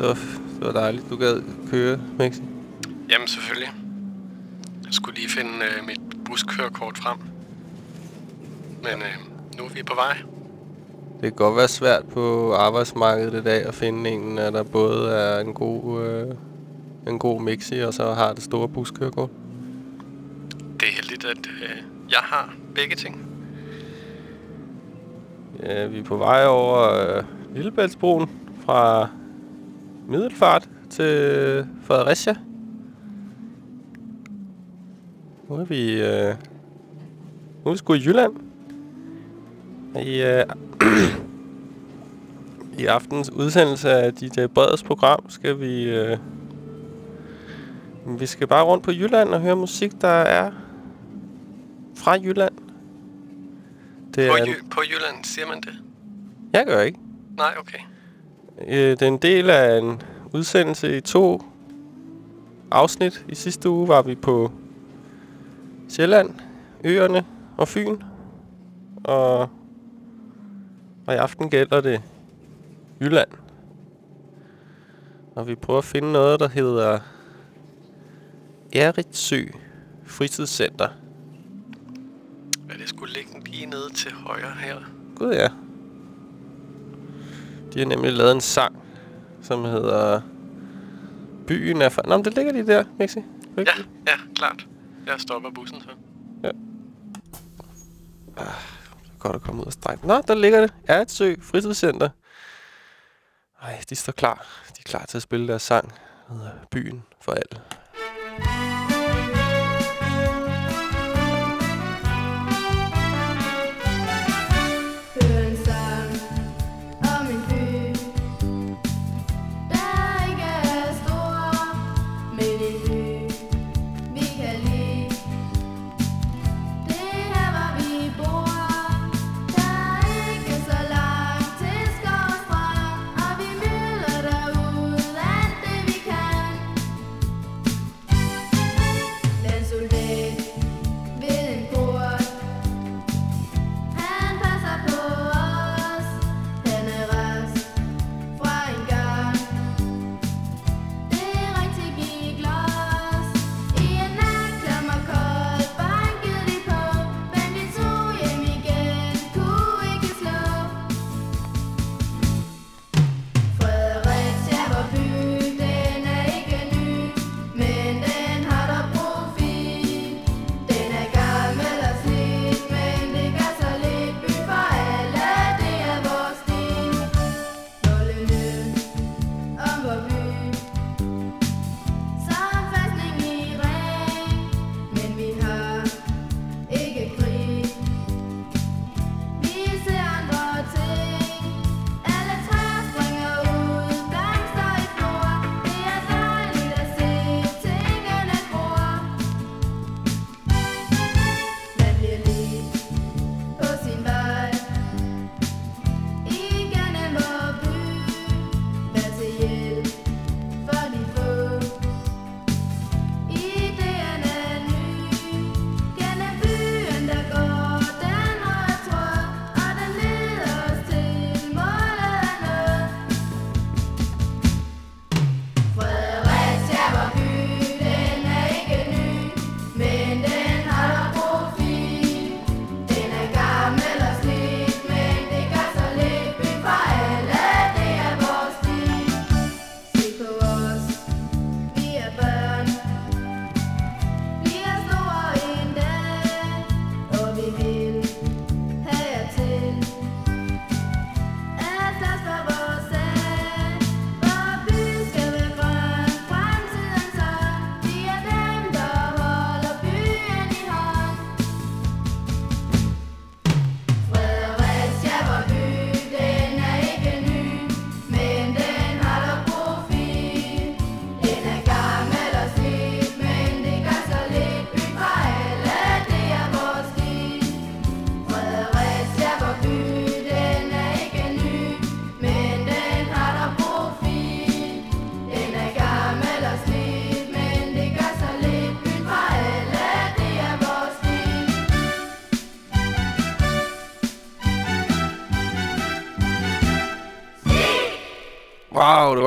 Det var, det var dejligt, du gad køre, Mixi. Jamen, selvfølgelig. Jeg skulle lige finde øh, mit buskørekort frem. Men øh, nu er vi på vej. Det kan godt være svært på arbejdsmarkedet i dag at finde en, øh, der både er en god, øh, en god Mixi, og så har det store buskørekort. Det er heldigt, at øh, jeg har begge ting. Ja, vi er på vej over øh, Lillebæltsbroen fra Middelfart til Fredericia. Nu er vi, øh, nu er vi sgu i Jylland. I, øh, I aftens udsendelse af DJ Breds program skal vi... Øh, vi skal bare rundt på Jylland og høre musik, der er fra Jylland. Det På, er, Jy- på Jylland, siger man det? jeg gør ikke. Nej, okay. Øh, det er en del af en udsendelse i to afsnit. I sidste uge var vi på Sjælland, Øerne og Fyn. Og, og i aften gælder det Jylland. Og vi prøver at finde noget, der hedder Eritsø Fritidscenter. Ja, det skulle ligge lige nede til højre her. Gud ja. De har nemlig lavet en sang, som hedder Byen er for... Nå, men det ligger lige der, Mixi. Ja, ja, klart. Jeg stopper bussen så. Godt at komme ud og strække. Nå, der ligger det. Ertsø Fritidscenter. Ej, de står klar. De er klar til at spille deres sang. Der hedder Byen for alle.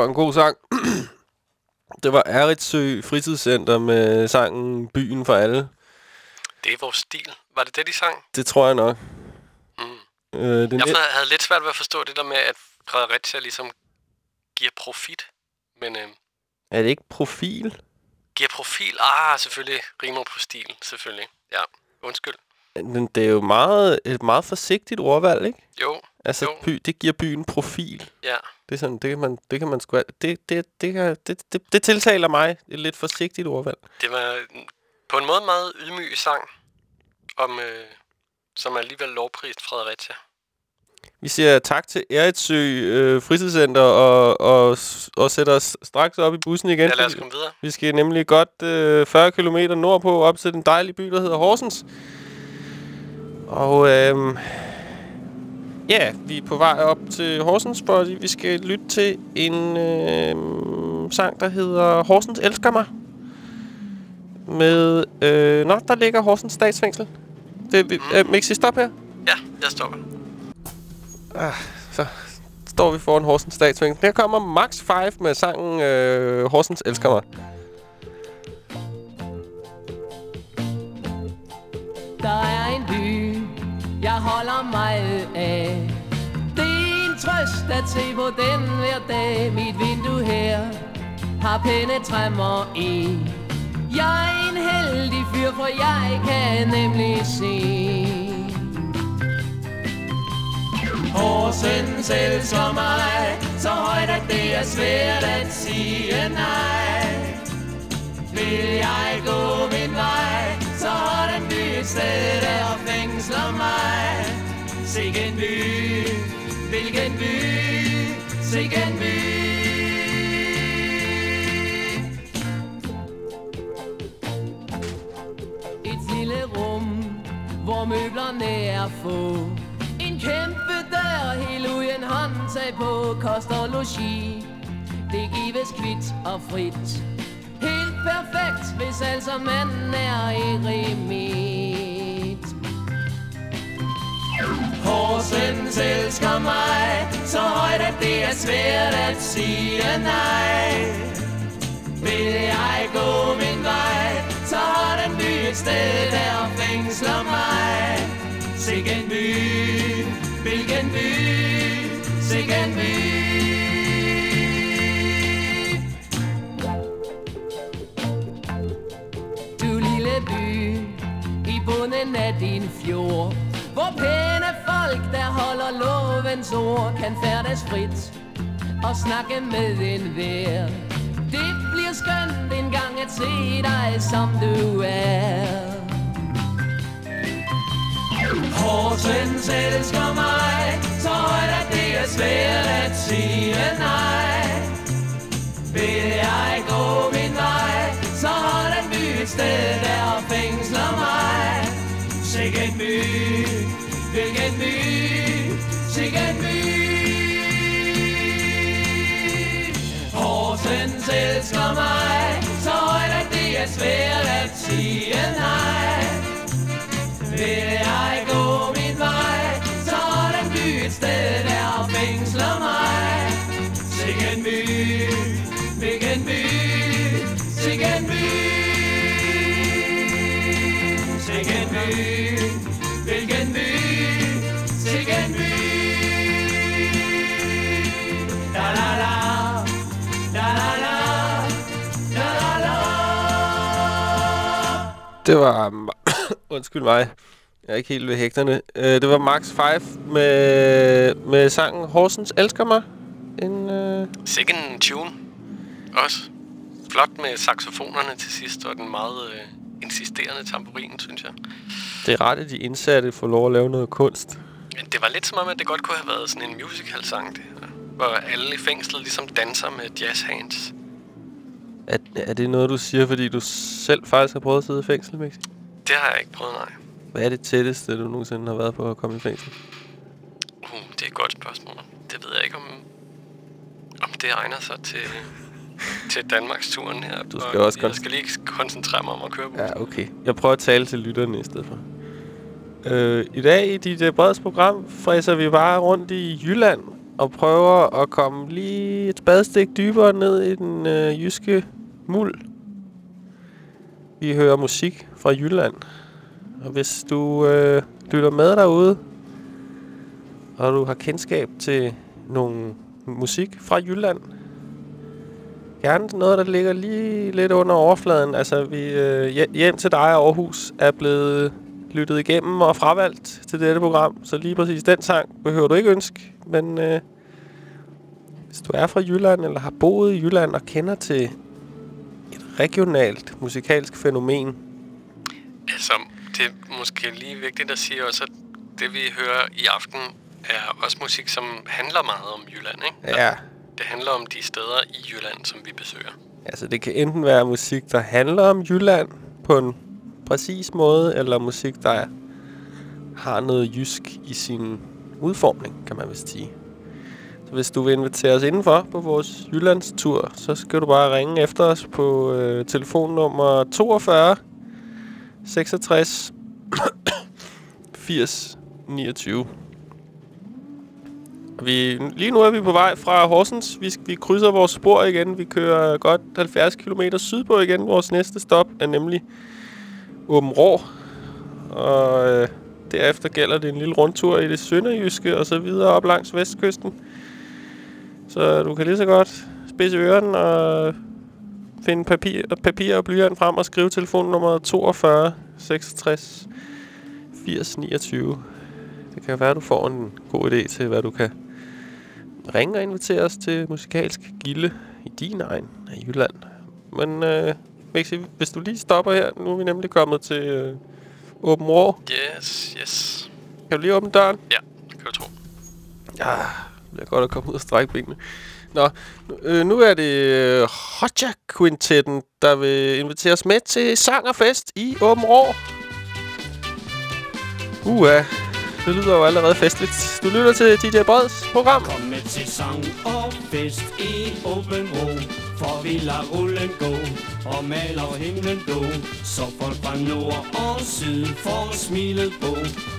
Var en god sang. det var Eritsø Fritidscenter med sangen Byen for alle. Det er vores stil. Var det det, de sang? Det tror jeg nok. Mm. Øh, den Jeg havde lidt svært ved at forstå det der med, at Fredericia ligesom giver profit. Men øh, er det ikke profil? giver profil? Ah, selvfølgelig. Rimer på stil, selvfølgelig. Ja, undskyld. Men det er jo meget, et meget forsigtigt ordvalg, ikke? Jo, Altså, Jo. by, det giver byen profil. ja. Det er sådan, det kan man, det kan man sgu, det, det, det, kan, det, det, det tiltaler mig et lidt forsigtigt ordvalg. Det var på en måde meget ydmyg sang, om, øh, som alligevel lovprist Fredericia. Vi siger tak til Eritsø øh, Fritidscenter og, og, og sætter os straks op i bussen igen. Ja, lad os komme videre. Vi skal nemlig godt øh, 40 km nordpå op til den dejlige by, der hedder Horsens. Og øh, ja, vi er på vej op til Horsens, fordi vi skal lytte til en øh, sang, der hedder Horsens elsker mig. Med, øh, nå, der ligger Horsens statsfængsel. Det, vi, øh, Mixi, stop her. Ja, jeg stopper. Så står vi foran Horsens statsfængsel. Her kommer Max 5 med sangen øh, Horsens elsker mig. Holder mig af. Det er en trøst at se på den hver dag. Mit vindue her har pæne træmmer i. Jeg er en heldig fyr, for jeg kan nemlig se. Horsens elsker mig, så højt at det er svært at sige nej. Vil jeg gå min vej, så den by et sted, der fængsler mig. Sikken by, hvilken by, sikken by. Et lille rum, hvor møblerne er få. En kæmpe dør, helt uden håndtag på, koster logi. Det gives kvidt og frit. Helt perfekt, hvis altså manden er i remit. Horsens elsker mig, så højt at det er svært at sige nej. Vil jeg gå min vej, så har den by et sted, der fængsler mig. Sikken by, hvilken by, bunden af din fjord, hvor pæne folk, der holder lovens ord, kan færdes frit og snakke med en vær. Det bliver skønt en gang at se dig, som du er. Horsens elsker mig, så højt at det er svært at sige nej. Vil jeg gå min vej, så har den by et sted, der fængsler mig. Sikken by, hvilken by, sikken by. Horsens elsker mig, så højt at det er svært at sige nej. Vil jeg gå min vej, så er den by et sted, der fængsler mig. Sikken by, hvilken by, sikken by. Sikken by, Det var... Undskyld mig. Jeg er ikke helt ved hægterne. Uh, det var Max 5 med, med sangen Horsens elsker mig. En, uh, Sikken tune. Også. Flot med saxofonerne til sidst, og den meget øh, insisterende tamburin, synes jeg. det er ret, at de indsatte får lov at lave noget kunst. Men det var lidt som om, at det godt kunne have været sådan en musical-sang, det her. Hvor alle i fængslet ligesom danser med jazz hands. Er, er det noget, du siger, fordi du selv faktisk har prøvet at sidde i fængsel, Mixi? Det har jeg ikke prøvet, nej. Hvad er det tætteste, du nogensinde har været på at komme i fængsel? Uh, det er et godt spørgsmål. Det ved jeg ikke, om, om det egner sig til, til Danmarks turen her. Du skal Og også Jeg skal lige koncentrere mig om at køre på. Ja, okay. Jeg prøver at tale til lytterne i stedet for. Øh, I dag i dit uh, breds program fræser vi bare rundt i Jylland og prøver at komme lige et spadestik dybere ned i den øh, jyske muld. Vi hører musik fra Jylland. Og hvis du øh, lytter med derude, og du har kendskab til nogle musik fra Jylland, gerne noget, der ligger lige lidt under overfladen. Altså, vi, øh, hjem til dig Aarhus er blevet lyttet igennem og fravalgt til dette program. Så lige præcis den sang behøver du ikke ønske. Men øh, hvis du er fra Jylland eller har boet i Jylland og kender til et regionalt musikalsk fænomen, Altså, det er måske lige vigtigt at sige også, at det vi hører i aften er også musik, som handler meget om Jylland, ikke? ja, Det handler om de steder i Jylland, som vi besøger. altså det kan enten være musik, der handler om Jylland på en præcis måde, eller musik, der har noget jysk i sin udformning, kan man vist sige. Så hvis du vil invitere os indenfor på vores Jyllandstur, så skal du bare ringe efter os på øh, telefonnummer 42 66 80 29. Vi, lige nu er vi på vej fra Horsens. Vi, vi krydser vores spor igen. Vi kører godt 70 km sydpå igen. Vores næste stop er nemlig Åben Rå. Og øh, derefter gælder det en lille rundtur i det sønderjyske og så videre op langs vestkysten. Så du kan lige så godt spidse øren og finde papir, papir og blyant frem og skrive telefonnummer 42 66 80 29. Det kan være, du får en god idé til, hvad du kan ringe og invitere os til musikalsk gilde i din egen af Jylland. Men øh, Mixi, hvis du lige stopper her, nu er vi nemlig kommet til øh, Åben Rå. Yes, yes. Kan du lige åbne døren? Ja, det kan du tro. Ja, det bliver godt at komme ud og strække benene. Nå, nu- øh, nu er det øh, Hotja Quintetten, der vil invitere os med til sang og fest i Åben Rå. Uha, det lyder jo allerede festligt. Du lytter til DJ Breds program. Kom med til sang og fest i åben ro for vi lader rullen gå og maler himlen blå. Så folk fra nord og syd får smilet på.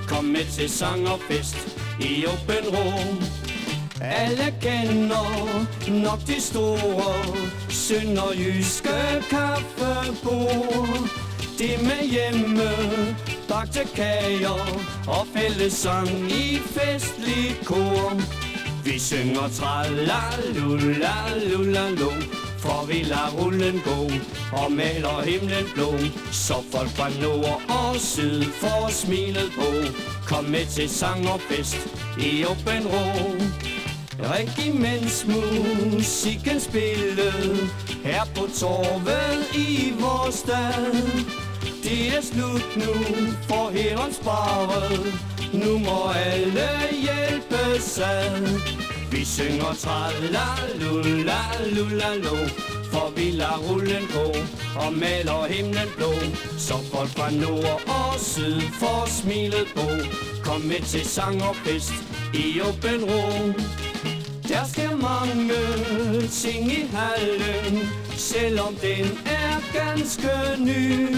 Kom med til sang og fest i åben ro alle kender nok de store sønderjyske kaffebord. Det med hjemme bagte kager og fællesang i festlig kor. Vi synger tralalulalulalo for vi lader rullen gå og maler himlen blå Så folk fra nord og syd får smilet på Kom med til sang og fest i åben ro Regimentsmusikken spillede her på torvet i vores stad. Det er slut nu for hæren sparet. Nu må alle hjælpes ad. Vi synger lo For vi lader rullen gå og maler himlen blå Så folk fra nord og syd får smilet på Kom med til sang og fest i åben ro der skal mange ting i hallen, selvom den er ganske ny.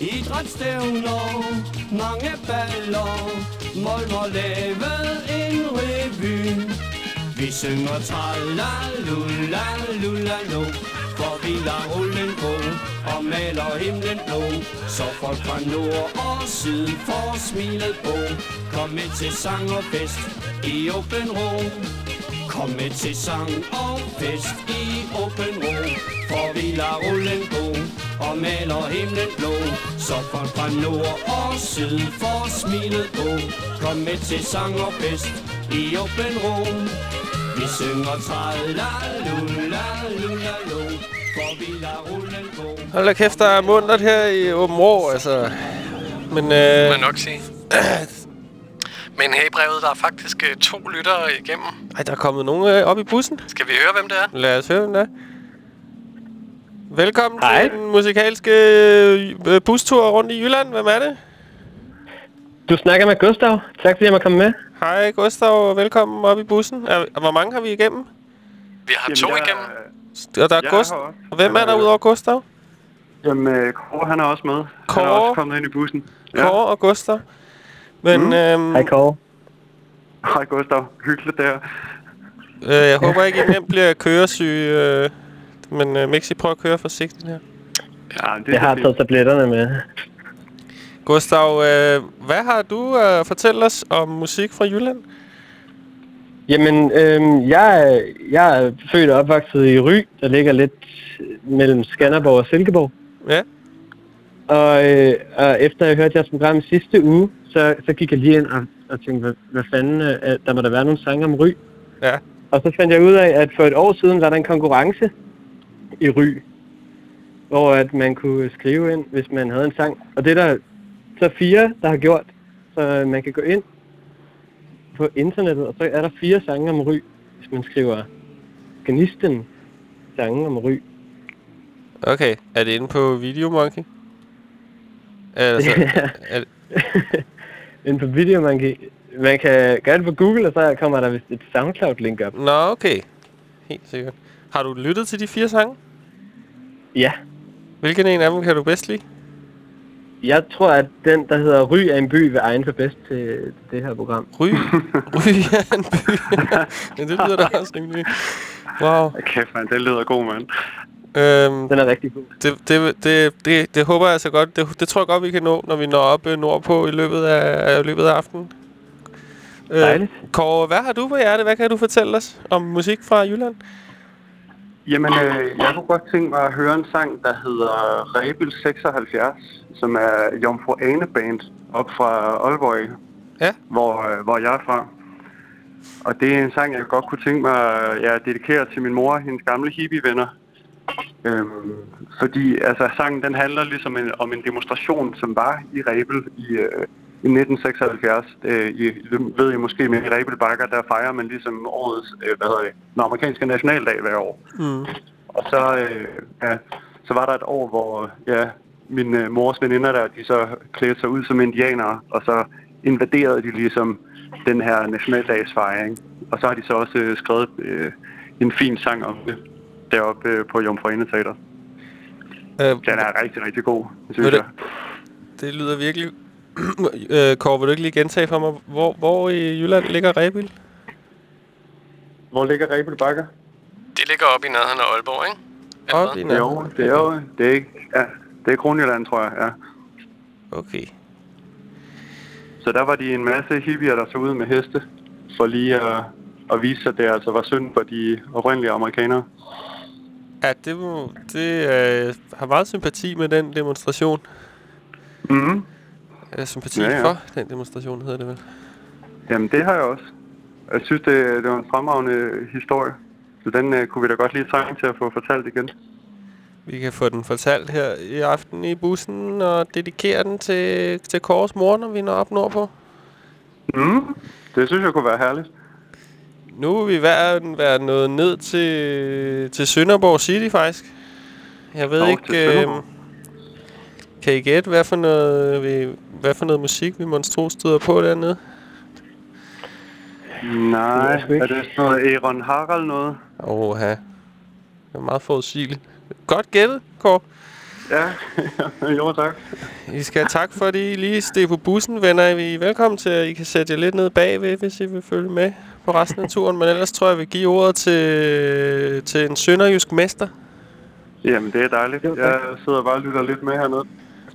Idrætsstævner, mange baller, mål må lave en revy. Vi synger tralalulalulalo, for vi lader rullen gå og maler himlen blå. Så folk fra nord og syd får smilet på. Kom med til sang og fest i åben ro. Kom med til sang og fest i åben ro For vi lader rullen gå og maler himlen blå Så folk fra nord og syd får smilet på Kom med til sang og fest i åben ro vi synger tralalulalulalo For vi lader rullen gå Hold da kæft, der er mundret her i Åben Rå, altså. Men Må øh, nok sige. Men her i brevet, der er faktisk øh, to lyttere igennem. ej, der er kommet nogen øh, op i bussen. Skal vi høre, hvem det er? Lad os høre, hvem det er. Velkommen Hej. til den musikalske øh, bustur rundt i Jylland. Hvem er det? Du snakker med Gustav. Tak fordi jeg må komme med. Hej Gustav, og velkommen op i bussen. Er, hvor mange har vi igennem? Vi har to igennem. Og der er Gustav. Og hvem er der udover Gustav? Jamen, øh, Kåre, han er også med. Han Kåre? er også kommet ind i bussen. Kåre og Gustav. Men Mm. øhm, Hej Kåre. Hej, Gustav. Hyggeligt der. Øh, jeg håber ikke, I nemt bliver køresyg, øh, men øh, Mixi, prøv at køre forsigtigt her. Ja, det, Jeg har taget tabletterne med. Gustav, øh, hvad har du at fortælle os om musik fra Jylland? Jamen, øhm, jeg, jeg er født og opvokset i Ry, der ligger lidt mellem Skanderborg og Silkeborg. Ja, Og, øh, og efter jeg hørte jeres program sidste uge, så, så gik jeg lige ind og, og tænkte, hvad, hvad fanden, øh, der må der være nogle sange om Ry. ja. Og så fandt jeg ud af, at for et år siden var der en konkurrence i Ry, hvor at man kunne skrive ind, hvis man havde en sang. Og det er der så fire, der har gjort. Så man kan gå ind på internettet, og så er der fire sange om Ry, hvis man skriver Gnisten sange om Ry. Okay, er det inde på Videomonkey? Altså, er, det- Inde på video, man kan, man kan gøre det på Google, og så kommer der vist et SoundCloud-link op. nå, okay. Helt sikkert. Har du lyttet til de fire sange? Ja, Hvilken en af dem kan du bedst lide? Jeg tror, at den, der hedder Ry er en by, vil egne sig bedst til det her program. Ry. Ry er en by. ja, det lyder da også rimelig. Wow. Kæft, man, det lyder god, mand. Øhm, Den er rigtig god. det, det, det, det, det håber jeg altså godt. Det, det tror jeg godt, vi kan nå, når vi når op øh, nordpå i løbet af, i løbet af aftenen. Øh, Dejligt. Kåre, hvad har du på hjerte? Hvad kan du fortælle os om musik fra Jylland? Jamen, øh, jeg kunne godt tænke mig at høre en sang, der hedder Rebel 76, som er Jomfru Ane Band op fra Aalborg, Ja. hvor, øh, hvor jeg er fra. Og det er en sang, jeg godt kunne tænke mig at ja, dedikere til min mor og hendes gamle hippie-venner. Øhm, fordi altså, sangen den handler ligesom en, om en demonstration, som var i Rebel i, øh, i 1976. Øh, I, ved I måske, men i Rebel Bakker, der fejrer man ligesom årets, øh, hvad hedder det, den amerikanske nationaldag hver år. Mm. Og så, øh, ja, så var der et år, hvor ja, min øh, mors veninder der, de så klædte sig ud som indianere, og så invaderede de ligesom den her nationaldagsfejring. Og så har de så også øh, skrevet øh, en fin sang om det deroppe øh, på Jomfru Ane Teater. Øh, Den er rigtig, rigtig god, synes du- jeg. det lyder virkelig... øh, Kåre, vil du ikke lige gentage for mig, hvor, hvor i Jylland ligger Rebild? Hvor ligger Rebel Bakker? Det ligger oppe i nærheden af Aalborg, ikke? Op i hvad? Jo, nærheden. det er jo, det er ikke, ja, det er Kronjylland, tror jeg, ja. Okay. Så der var de en masse hippier, der så ud med heste, for lige at, at vise, at det altså var synd for de oprindelige amerikanere. Ja, det, må, det øh, har meget sympati med den demonstration. Mhm. Eller sympati Ja, ja, for den demonstration, hedder det vel. Jamen, det har jeg også. Jeg synes, det, det var en fremragende historie. Så den uh, kunne vi da godt lige trænge til at få fortalt igen. Vi kan få den fortalt her i aften i bussen og dedikere den til, til Kåres mor, når vi når op nordpå. Mm. Det synes jeg kunne være herligt. Nu er vi hver være nået ned til, til Sønderborg City, faktisk. Jeg ved Nå, ikke... Øh. Kan I gætte, hvad for noget, vi, hvad for noget musik vi monstro støder på dernede? Nej, ikke. er det sådan noget Aaron Harald noget? Åh, det er meget forudsigeligt. Godt gættet, Kåre. Ja, jo tak. I skal have tak for, at I lige steg på bussen, venner. Vi er velkommen til, at I kan sætte jer lidt ned bagved, hvis I vil følge med på resten af turen. Men ellers tror jeg, jeg vil give ordet til, til en sønderjysk mester. Jamen, det er dejligt. Jeg sidder bare og lytter lidt med hernede.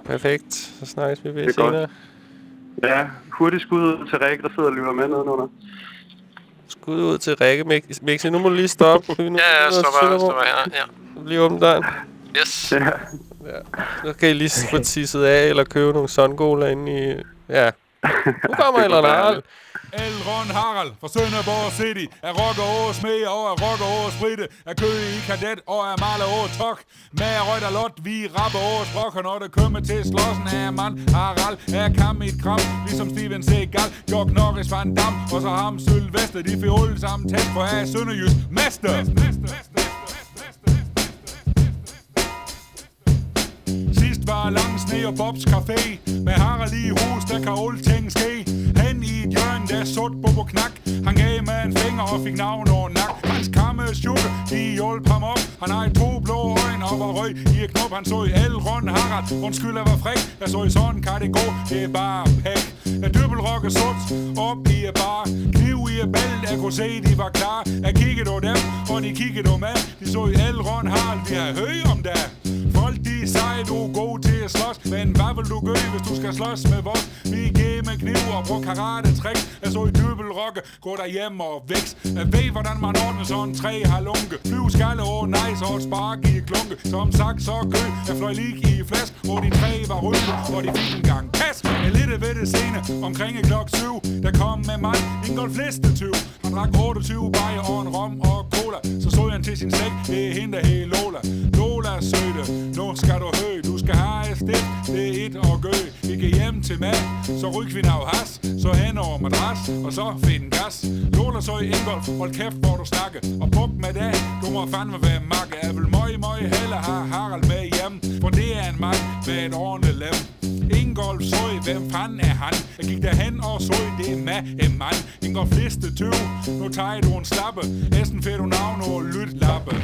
Perfekt. Så snakkes vi ved Det er godt. senere. Ja, hurtigt skud ud til Rikke, der sidder og lytter med nedenunder. Skud ud til Rikke Mix- Mixi. Nu må du lige stoppe. Nu, Ja, ja, nu- stopper, Sønderborg. stopper her. Ja. Lige åbne døren. Yes. Ja, Så kan I lige få tisset af, eller købe nogle sungola inde i... Ja. Nu kommer være Harald. Elron Harald fra Sønderborg City Er rocker over smed og er rocker over spritte Er kø i kadet og er maler over tok. Med rødt og lot, vi rapper over sprog når det kommer til slåsen er mand Harald Er kam i et kram, ligesom Steven Seagal Jok Norris Van Dam Og så ham Sylvester De fik alle sammen tæt på er Sønderjysk Mester. Sidst var lang sne og Bobs Café. Med Harald i hus, der kan alle ting ske. Hen i et hjørne, der sort på Knak. Han gav med en finger og fik navn over nak. Hans kamme sukke, de hjalp ham op. Han har to blå øjne og var røg i et knop. Han så i Elrond Harald, undskyld jeg var fræk. Jeg så i sådan kan det gå, det er bare pæk. Jeg dybbelrokke sut, op i et bar. Kniv i et bælt, jeg kunne se, de var klar. Jeg kiggede på dem, og de kiggede på mig. De så i alle rundt Harald, vi har høj om det. Folk de sej, du er god til at slås. Men hvad vil du gøre, hvis du skal slås med vores? Vi gik med kniv og bruger karate trick Jeg så i dybbelrokke, gå derhjem og vækst Jeg ved, hvordan man ordner sådan tre halunke Flyv skalle og nice og et spark i klunke. Som sagt, så kø, jeg fløj lige i flask Hvor de tre var rydde, hvor de fik en gang pas. Jeg lidt ved det scene, omkring klok 7 Der kom med mig, en golfliste 20 Han drak 28 bajer og en rom og cola. Så så han til sin sæk, det er hende, der hed Lola cola søde, nu skal du hø Du skal have et stik. Det er et og gø. Vi kan hjem til mad, så ryk vi nav has Så hen over madras, og så find gas. Lola så i Ingolf, hold kæft hvor du snakke. Og buk med det, du må fandme være makke. Jeg vil møg, møg hellere have Harald med hjem For det er en mand med et ordentligt lem. Ingolf så hvem fanden er han? Jeg gik derhen og så det er med en mand. Ingolf liste 20, nu tager du en slappe. Essen får du navn og lyt lappe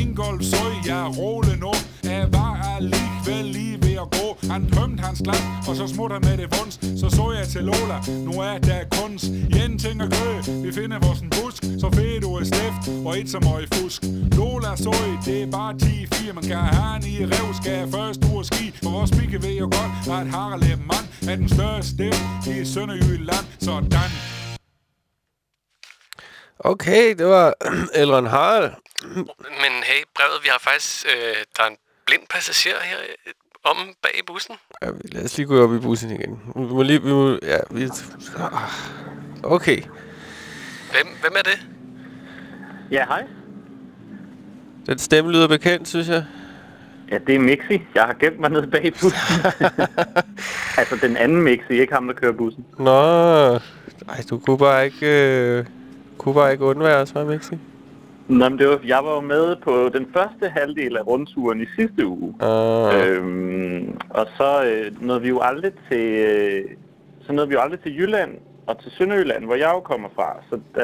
Ingolf så jeg er rolig nu. Jeg var alligevel lige at gå Han tømte hans glas, og så smutter med det vunds. Så så jeg til Lola, nu er der kunst. En ting at gøre, vi finder vores en busk. Så får du et stift og et som øje fusk. Lola så i, det er bare 10-4 Man skal have han i rev, skal jeg først ud og ski. For vores pikke ved jo godt, at Harald er mand Er den største. Stift i Sønderjylland Sådan Okay, det var Elrond Harald. Men hey, brevet, vi har faktisk... Øh, der er en blind passager her om bag i bussen. Ja, vi- lad os lige gå op i bussen igen. Vi må lige... Vi må, ja, vi, okay. Hvem, hvem er det? Ja, hej. Den stemme lyder bekendt, synes jeg. Ja, det er Mixi. Jeg har gemt mig nede bag bussen. altså den anden Mixi, ikke ham, der kører bussen. Nå, ej, du kunne bare ikke... Øh, kunne bare ikke undvære os, hva' Mixi? Nå, men det var, jeg var jo med på den første halvdel af rundturen i sidste uge. Uh, Øhm, og så øh, nåede vi jo aldrig til, øh, så nåede vi jo aldrig til Jylland og til Sønderjylland, hvor jeg jo kommer fra. Så da,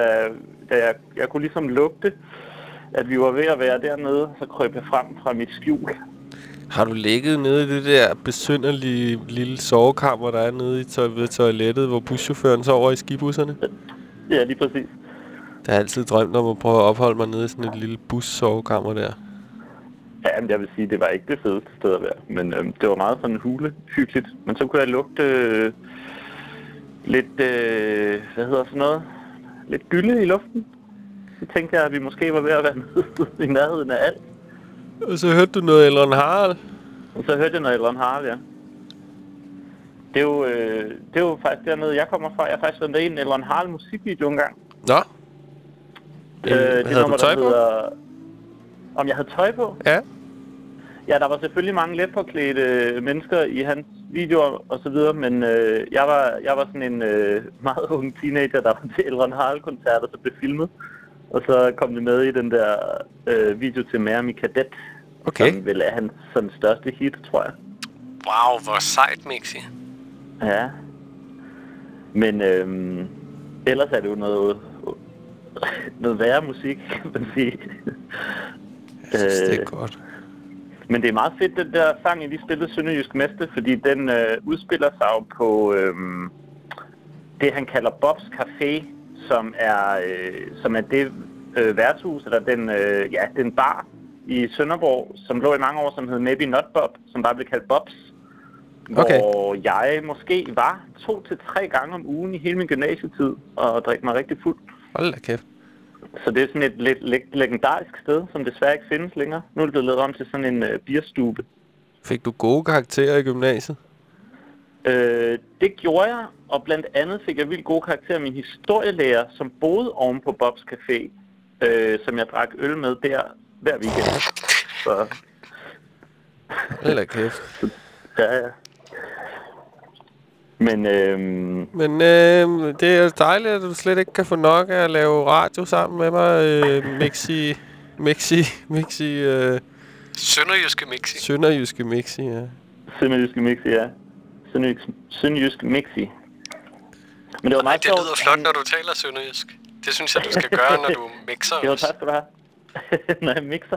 da jeg, jeg kunne ligesom lugte, at vi var ved at være dernede, så krøb jeg frem fra mit skjul. har du ligget nede i det der besynderlige lille sovekammer, der er nede i tøj ved toilettet, hvor buschaufføren sover i skibusserne? Ja, lige præcis. Jeg har altid drømt om at prøve at opholde mig nede i sådan et lille bus-sovekammer der. Ja, men jeg vil sige, det var ikke det fedeste sted at være. Men øhm, det var meget sådan hule hyggeligt. Men så kunne jeg lugte øh, lidt, øh, hvad hedder sådan noget, lidt gylde i luften. Så tænkte jeg, at vi måske var ved at være nede i nærheden af alt. Og så hørte du noget Elrond Harald. Og så hørte jeg noget Elrond Harald, ja. Det er, jo, øh, det er jo faktisk dernede, jeg kommer fra. Jeg har faktisk været med i en Elrond Harald musikvideo engang. Nå. Øh, Øh, havde du tøj på? Hedder, om jeg havde tøj på? Ja. Ja, der var selvfølgelig mange let påklædte øh, mennesker i hans videoer og så videre, men øh, jeg, var, jeg var sådan en øh, meget ung teenager, der var til Elrond Harald-koncerter, så blev filmet. Og så kom det med i den der øh, video til Mærmi Kadet, Okay. som vel er hans sådan, største hit, tror jeg. Wow, hvor sejt, Mixi. Ja. Men øhm, ellers er det jo noget, noget værre musik, kan man sige. Jeg synes, det er Øh, godt. Men det er meget fedt, den der sang, I lige spillede Sønderjysk Meste, fordi den øh, udspiller sig jo på øh, det, han kalder Bobs Café, som er, øh, som er det øh, værtshus, eller den, øh, ja, den bar i Sønderborg, som lå i mange år, som hed Maybe Not Bob, som bare blev kaldt Bobs. Okay. Hvor jeg måske var to til tre gange om ugen i hele min gymnasietid og drikke mig rigtig fuld. Hold da kæft. Så det er sådan et lidt, lidt legendarisk sted, som desværre ikke findes længere. Nu er det blevet lavet om til sådan en øh, bierstube. Fik du gode karakterer i gymnasiet? Øh, det gjorde jeg, og blandt andet fik jeg vildt gode karakterer af min historielærer, som boede oven på Bobs Café, øh, som jeg drak øl med der hver weekend. Så da kæft. ja, ja. Men øhm, Men øh, det er dejligt, at du slet ikke kan få nok af at lave radio sammen med mig, øh, Mixi, Mixi, Mixi, øh, Sønderjyske Mixi. Sønderjyske Mixi, ja. Sønderjyske Mixi, ja. Sønderjysk, Sønderjysk Mixi. Men det var meget det sjovt. lyder flot, når du taler sønderjysk. Det synes jeg, du skal gøre, når du mixer Jo, tak skal du have. Når jeg mixer.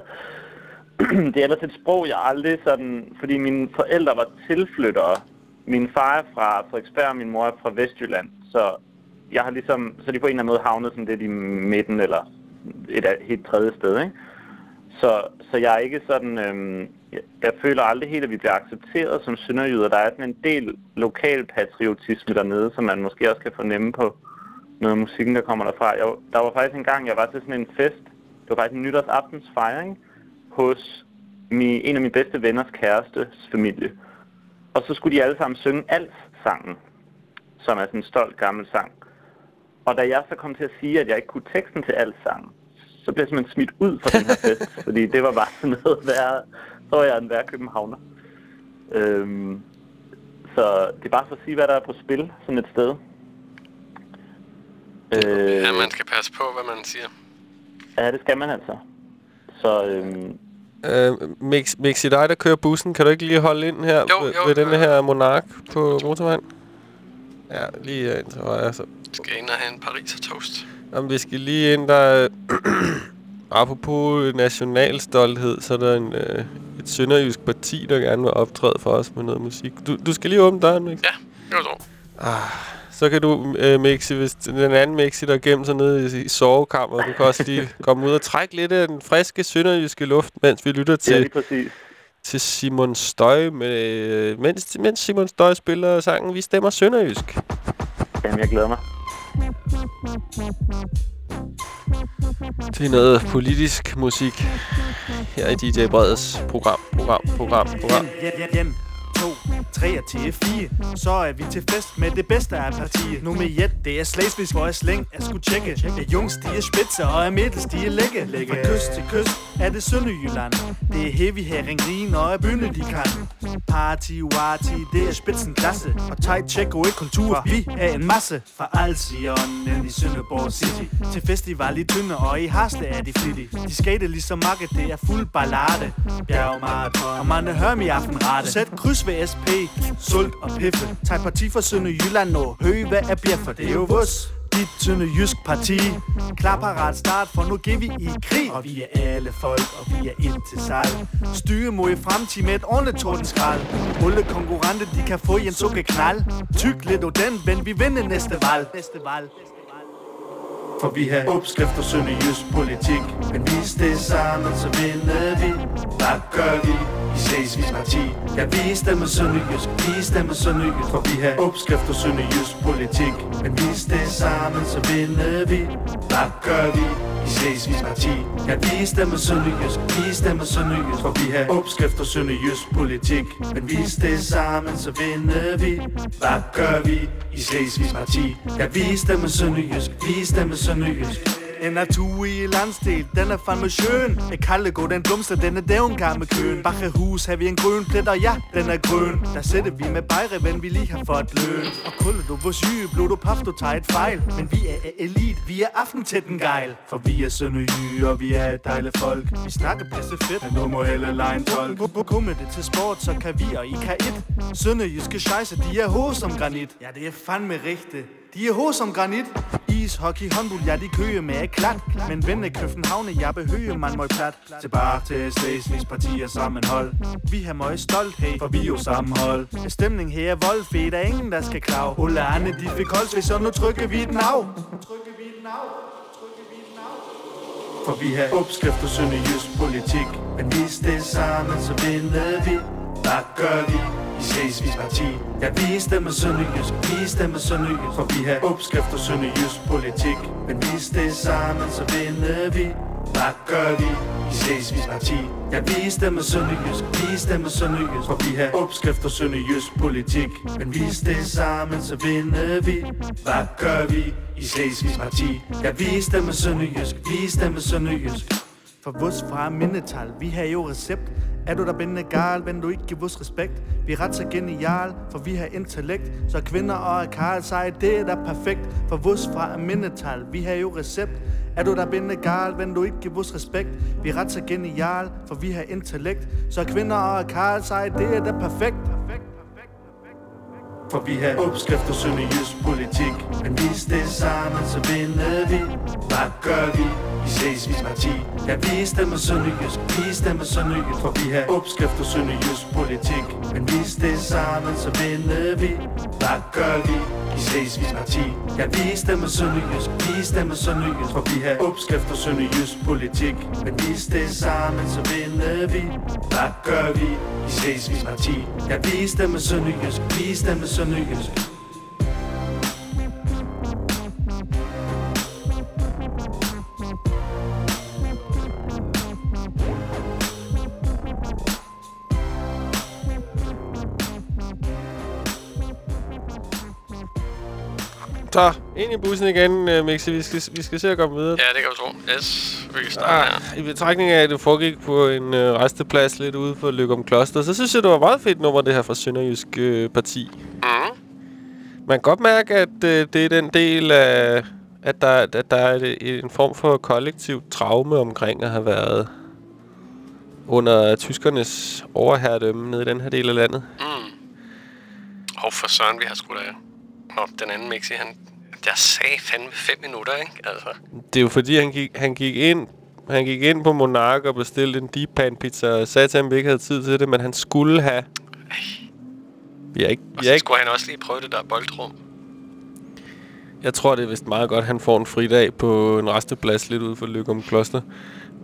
det er ellers et sprog, jeg aldrig sådan... Fordi mine forældre var tilflyttere min far er fra Frederiksberg, og min mor er fra Vestjylland, så jeg har ligesom, så de på en eller anden måde havnet sådan lidt i midten, eller et helt tredje sted, ikke? Så, så jeg er ikke sådan, øhm, jeg, jeg føler aldrig helt, at vi bliver accepteret som sønderjyder. Der er sådan en del lokal patriotisme dernede, som man måske også kan fornemme på noget af musikken, der kommer derfra. Jeg, der var faktisk en gang, jeg var til sådan en fest, det var faktisk en nytårsaftens fejring, hos mi, en af mine bedste venners kærestes familie. Og så skulle de alle sammen synge Als-sangen, som er sådan en stolt gammel sang. Og da jeg så kom til at sige, at jeg ikke kunne teksten til Als-sangen, så blev jeg simpelthen smidt ud fra den her fest, fordi det var bare sådan noget værre, så var jeg en værre københavner. Øhm, så det er bare for at sige, hvad der er på spil sådan et sted. Øh, Ja, man skal passe på, hvad man siger. ja, det skal man altså. Så øhm, Øh, Mix, Mixi, dig, der kører bussen, kan du ikke lige holde ind her Jo, ved, jo, ved denne her monark på motorvejen? Ja, lige ind til højre. Så. Skal ind og have en Paris toast. Jamen, vi skal lige ind, der... apropos nationalstolthed, så er der en, øh, et sønderjysk parti, der gerne vil optræde for os med noget musik. Du, du skal lige åbne døren, Mix. Ja, jo så. Så kan du, øh, Mixi, hvis den anden Mixi, der er gemt sig nede i, i sovekammeret, du kan også lige komme ud og trække lidt af den friske sønderjyske luft, mens vi lytter ja, til, præcis. til Simon Støj, med, øh, mens, mens Simon Støj spiller sangen Vi stemmer sønderjysk. Jamen, jeg glæder mig. Det er noget politisk musik her i DJ Breds program, program, program, program. Ja, ja, ja. 2, 3 og til 4 Så er vi til fest med det bedste af partiet. Nummer 1, det er Slesvig, hvor jeg slæng er skulle tjekke. Det er Jungs, de er spidser, og er middels, de er lægge Fra kyst til kyst er det Sønderjylland. Det er heavy herring, grin og er bynde, de kan. Party, warty, det er spidsen klasse. Og tight check og ikke kultur, vi er en masse Fra Alcyon i Sønderborg City. Til festival i Tønder og i Harsle er de flittige. De skater ligesom market, det er fuld ballade. Bjergmarathon, og man hører mig i aften rette Sæt kryds ved SP, sult og piffe Tag parti for Sønderjylland og høj hvad er bjerg, for? Det er jo vores dit tynde jysk parti. Klar parat start, for nu giver vi i krig. Og vi er alle folk, og vi er ind til sejl Styre mod i fremtid med et ordentligt tordenskrald Alle konkurrenter, de kan få i en sukke knald Tyk lidt og den, men vi vinder næste valg. Næste valg for vi har opskrift og sønderjysk politik. Men hvis det er sammen, så vinder vi. Hvad gør vi? Vi ses, vi parti? Ja, vi stemmer sønderjysk, vi stemmer sønderjysk For vi har opskrift og sønderjysk politik. Men hvis det er sammen, så vinder vi. Hvad gør vi? I Slesvigs parti? Ja, vi stemmer sønderjysk, vi stemmer sønderjysk For vi har opskrift og sønderjysk politik. Men hvis det er sammen, så vinder vi. Hvad gør vi? I Slesvigs parti? Ja, vi stemmer sønderjysk, vi stemmer sønderjysk en natur i landsdel, den er fandme skøn. Jeg kalder gå den dumste, den er dævn med køen. Bakkehus har vi en grøn plet, og ja, den er grøn. Der sætter vi med bejre, men vi lige har fået løn. Og kulder du vores syge, blod du paf, du tager et fejl. Men vi er elit, vi er aften til den gejl. For vi er sønderjyge, og vi er et dejligt folk. Vi snakker pisse fedt, men nu må hele en tolk. Kommer det til sport, så kan vi, og I kan et. Sønderjyske scheisse, de er hos som granit. Ja, det er fandme rigtigt de er hoved som granit. Is, hockey, håndbold, ja de køge med klat. Men vende København, jeg behøver man møg plat. Tilbage til Slesvigs partier sammenhold Vi har møg stolt, hey, for vi er jo sammenhold Stemning her er voldfed, der er ingen der skal klage. Ulla Anne, de fik koldsvig, så nu trykker vi den af. Trykker vi den af. Den for vi har opskrift og sønderjysk politik. Men hvis det er sammen, så vinder vi. Hvad gør vi i Slesvigs parti? Ja, vi stemmer sønderjysk, vi stemmer sønderjysk For vi har opskrift og sønderjysk politik. Men hvis det er sammen, så vinder vi. Hvad gør vi i Slesvigs parti? Ja, vi stemmer sønderjysk, vi stemmer sønderjysk For vi har opskrift og sønderjysk politik. Men hvis det er sammen, så vinder vi. Hvad gør vi i Slesvigs parti? Ja, vi stemmer sønderjysk, vi stemmer sønderjysk for vores fra mindetal, vi har jo recept. Er du der binde gal, men du ikke giver vores respekt. Vi er ret så genial, for vi har intellekt. Så kvinder og karl sig, det er da perfekt. For vores fra mindetal, vi har jo recept. Er du der binde gal, men du ikke giver vores respekt. Vi er ret så genial, for vi har intellekt. Så kvinder og karl sig, det er da perfekt. For vi har opskrift og sønderjysk politik. Men hvis det er sammen, så vinder vi. Hvad gør vi? Vi ses, vi parti Ja, vi stemmer sønderjysk, vi stemmer sønderjysk For vi har opskrift og sønderjysk politik. Men hvis det er sammen, så vinder vi. Hvad gør vi? Vi ses, vi parti Ja, vi stemmer sønderjysk, vi stemmer sønderjysk For vi har opskrift og sønderjysk politik. Men hvis det er sammen, så vinder vi. Hvad gør vi? Vi ses, vi parti Ja, vi stemmer sønderjysk, vi stemmer sønderjysk. Så, ind i bussen igen, uh, Mixi. Vi skal, vi skal se at komme videre. Ja, det kan du tro. Yes, vi kan starte. Ah, I betragtning af, at du foregik på en øh, resteplads lidt ude for Lykum Kloster, så synes jeg, det var meget fedt nummer, det her fra Sønderjysk øh, Parti. Mm. Man kan godt mærke, at øh, det er den del af, at der, at der er et, en form for kollektiv traume omkring at have været under tyskernes overherredømme nede i den her del af landet. Mm. Hov, for søren, vi har sgu da... Nå, den anden Mixi, han... Jeg sagde fandme fem minutter, ikke? Altså. Det er jo fordi, han gik, han gik ind han gik ind på Monark og bestilte en deep pan pizza og sagde til ham, at vi ikke havde tid til det, men han skulle have. Vi er ikke, Og vi så ikke, skulle han også lige prøve det der boldrum. jeg tror, det er vist meget godt, at han får en fridag på en resteplads lidt ude for Lykum Kloster.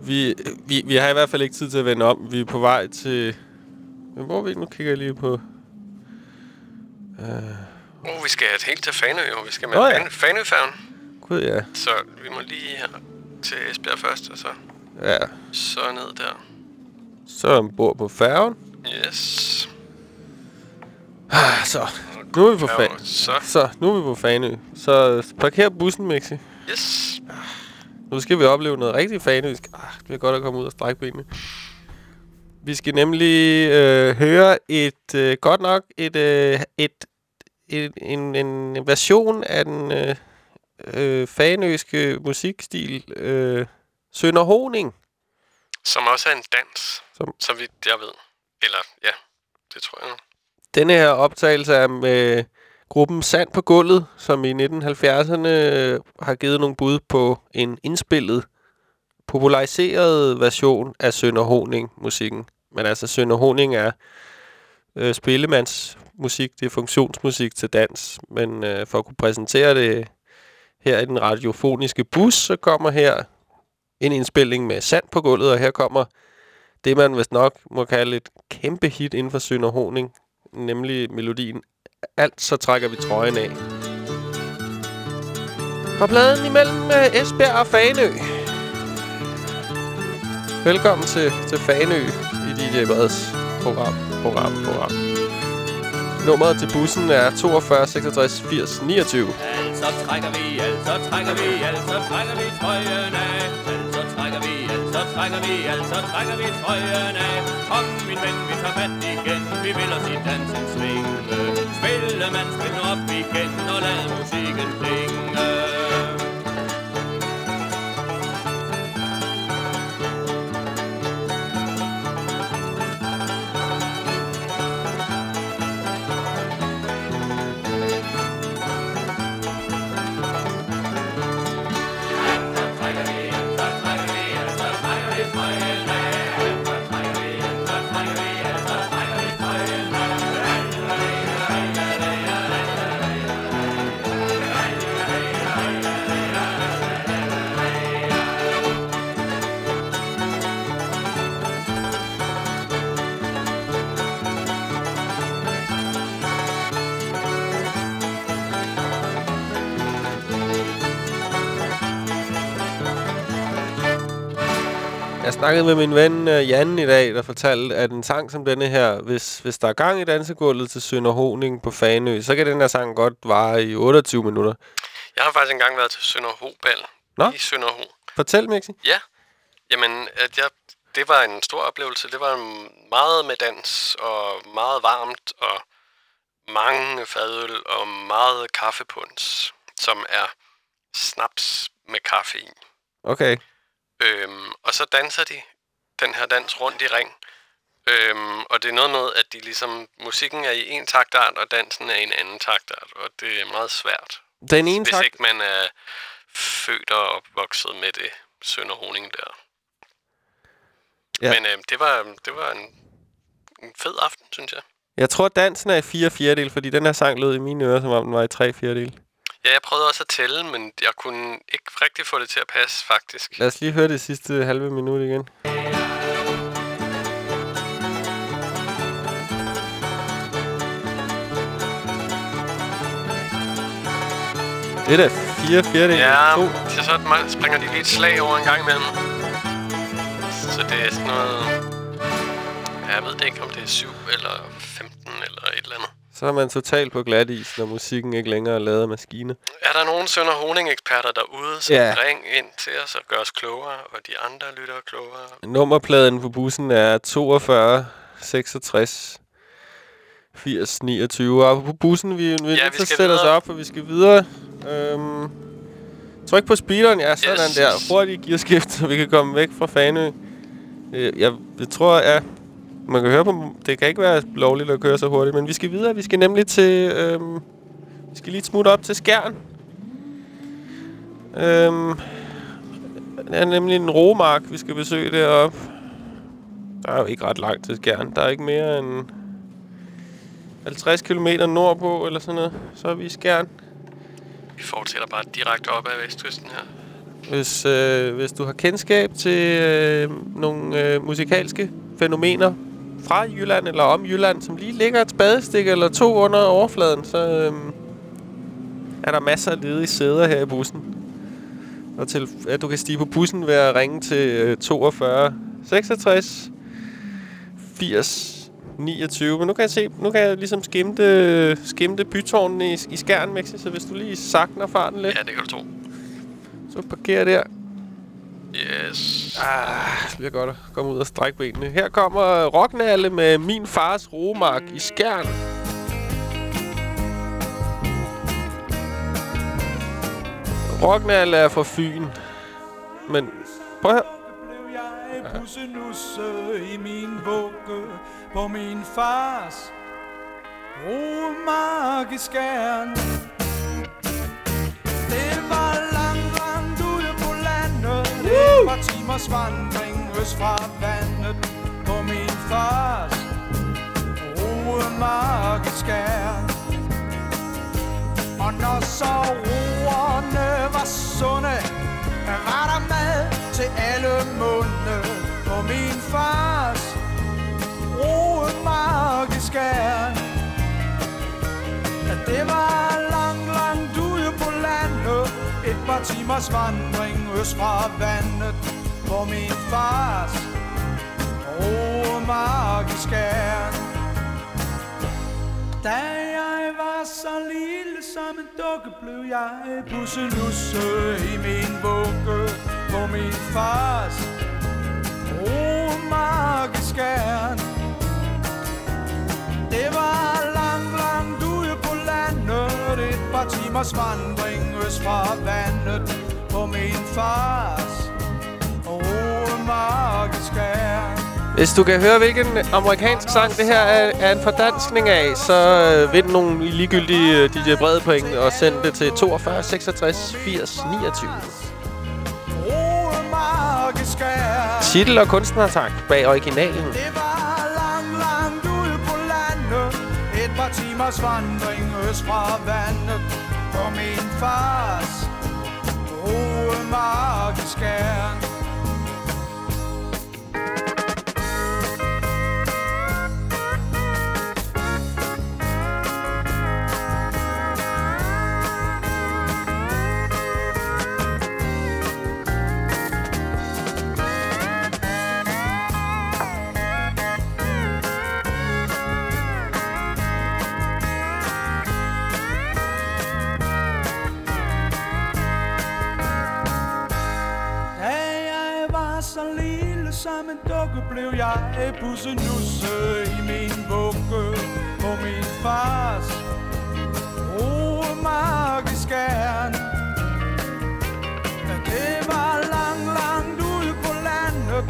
Vi, vi, vi har i hvert fald ikke tid til at vende om. Vi er på vej til... Men hvor er vi? Nu kigger jeg lige på... Uh, Uh, vi skal helt til Fanø, jo. Vi skal med oh, ja. Fanøfærgen. Gud ja. Så vi må lige her til Esbjerg først, og så, Ja. så ned der. Så bor på færgen. Yes. Ah, så. Nu er vi på færgen. Så, Så, nu er vi på Fanø. Så parker bussen, Mixi. yes. Nu skal vi opleve noget rigtig fanøsk. Ah, det er godt at komme ud og strække benene. Vi skal nemlig øh, høre et, øh, godt nok, et, øh, et, et, en, en version af den øh, øh, fanøske musikstil øh, Sønder Honing. Som også er en dans, Som- så vidt jeg ved. Eller, ja, det tror jeg. Denne her optagelse er med gruppen Sand på gulvet, som i 1970'erne øh, har givet nogle bud på en indspillet, populariseret version af Sønder Honing-musikken. Men altså, Sønder Honing er øh, musik, det er funktionsmusik til dans. Men øh, for at kunne præsentere det her i den radiofoniske bus, så kommer her en indspilning med Sand på gulvet, og her kommer det, man vist nok må kalde et kæmpe hit inden for Sønder Honing, nemlig melodien Alt så trækker vi trøjen af. Fra pladen imellem Esbjerg og Fanø. Velkommen til, til Fanø i DJ Breds program, program, program. Nummeret til bussen er 42 66 80 29. Altså trækker vi, altså trækker vi, altså trækker vi trøjen af. Altså trækker vi, altså trækker vi, altså trækker vi trøjen af. Kom min ven, vi tager fat igen, vi vil os i dansen svinge. Spille man, spil op igen, og lad musikken klinge. Snakkede med min ven uh, Jan i dag, der fortalte, at en sang som denne her, hvis, hvis der er gang i dansegulvet til Sønder Honing på Fanø, så kan den her sang godt vare i 28 minutter. Jeg har faktisk engang været til Sønder Hobal. Nå. I Sønder Ho. Fortæl, Mixi. Ja. Jamen, at jeg, det var en stor oplevelse. Det var meget med dans og meget varmt og mange fadøl og meget kaffepunds, som er snaps med kaffe i. Okay. Øhm, og så danser de den her dans rundt i ring. Øhm, og det er noget med, at de ligesom, musikken er i en taktart, og dansen er i en anden taktart. Og det er meget svært. Den ene Hvis takt, ikke man er født og opvokset med det Sønder Honing der. Ja. Men øhm, det var, det var en, en fed aften, synes jeg. jeg tror, dansen er i fire fjerdedel, fordi den her sang lød i mine ører, som om den var i tre fjerdedel. Ja, jeg prøvede også at tælle, men jeg kunne ikke rigtig få det til at passe, faktisk. Lad os lige høre det sidste halve minut igen. Det er da fire fjerdedel. Ja, To. så, så springer de lige et slag over en gang imellem. Så det er sådan noget... Jeg ved det ikke, om det er 7 eller 15 eller et eller andet. Så er man totalt på glat is, når musikken ikke længere er lavet af maskine. Er der nogen Sønder Honing-eksperter derude, så Ja. ring ind til os og gør os klogere, og de andre lytter klogere. Nummerpladen på bussen er 42 66 80 29. Og på bussen, vi, vi, ja, vi skal os op, for vi skal videre. Øhm, tryk på speederen, ja, sådan Yes. der. Hurtigt gearskift, så vi kan komme væk fra Fanø. Øh, Jeg, jeg tror, ja, man kan høre på, det kan ikke være lovligt at køre så hurtigt, men vi skal videre. Vi skal nemlig til, øhm, vi skal lige smutte op til Skjern. Øhm, det er nemlig en romark, vi skal besøge deroppe. Der er jo ikke ret langt til Skjern. Der er ikke mere end 50 km nordpå, eller sådan noget. Så er vi i Skjern. Vi fortsætter bare direkte op ad vestkysten her. Hvis, øh, hvis du har kendskab til øh, nogle øh, musikalske fænomener fra Jylland eller om Jylland, som lige ligger et spadestik eller to under overfladen, så øh, er der masser af ledige sæder her i bussen. Og til, at du kan stige på bussen ved at ringe til øh, 42 66 80 29. Men nu kan jeg se, nu kan jeg ligesom skimte, skimte bytårnene i, i skærn, Mexi, så hvis du lige sakner farten lidt, Ja, det kan du tro. så parker der. Yes. Ah, det bliver godt at komme ud og strække benene. Her kommer Rocknalle med Min Fars Romark i Skjern. Rocknalle er fra Fyn. Men prøv her. blev jeg pussenusse i min vugge på min fars romark i skærn. Det var par timers vandring øst fra vandet på min fars roe i. Og når så roerne var sunde, par timers vandring øst fra vandet på min fars roemark i skærn. Da jeg var så lille som en dukke, blev jeg pusselusse i min vugge på min fars romark i skærn. Det var par timers vandring øst fra vandet på min fars skærn. Hvis du kan høre, hvilken amerikansk sang det her er, er en fordanskning af, så øh, vind nogle ligegyldige øh, DJ Brede point og send det til 42 66 80 29. Romark i skærn. Titel og kunstnertak bag originalen. Timers vandring øst fra vandet. På min fars roemark som en dukke Blev jeg pussenusse i min vugge På min fars roemark Men det var langt, langt ude på landet.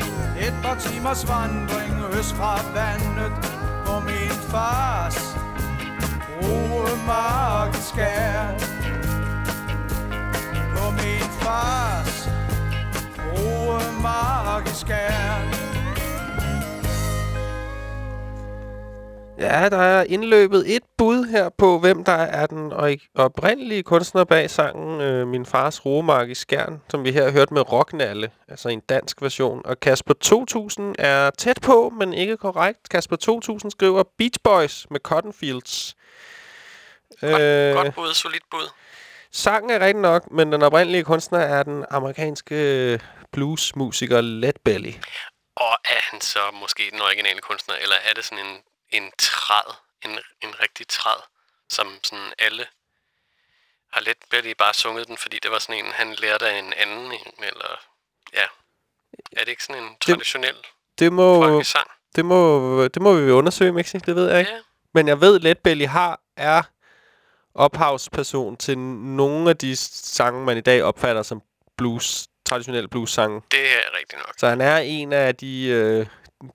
Et par timers vandring Øst fra vandet på min fars Roemarkeskær På min fars Roemarkeskær Ja, der er indløbet et bud her på, hvem der er den oprindelige kunstner bag sangen øh, Min fars roemark i skærn, som vi her har hørt med Rocknalle, altså en dansk version. Og Kasper 2000 er tæt på, men ikke korrekt. Kasper 2000 skriver Beach Boys med Cotton Fields. Godt, Øh, godt bud, solidt bud. Sangen er rigtig nok, men den oprindelige kunstner er den amerikanske bluesmusiker Led Belly. Og er han så måske den originale kunstner, eller er det sådan en, en træd, en, en rigtig træd, som sådan alle har let Belly bare sunget den, fordi det var sådan en, han lærte af en anden, en, eller ja. Er det ikke sådan en traditionel Det må, folkesang? det må, det må vi undersøge, Mixi. Det ved jeg ikke. Ja. Men jeg ved, Led Belly har, er ophavsperson til nogle af de sange, man i dag opfatter som blues, traditionelle blues-sange. Det er rigtigt nok. Så han er en af de øh,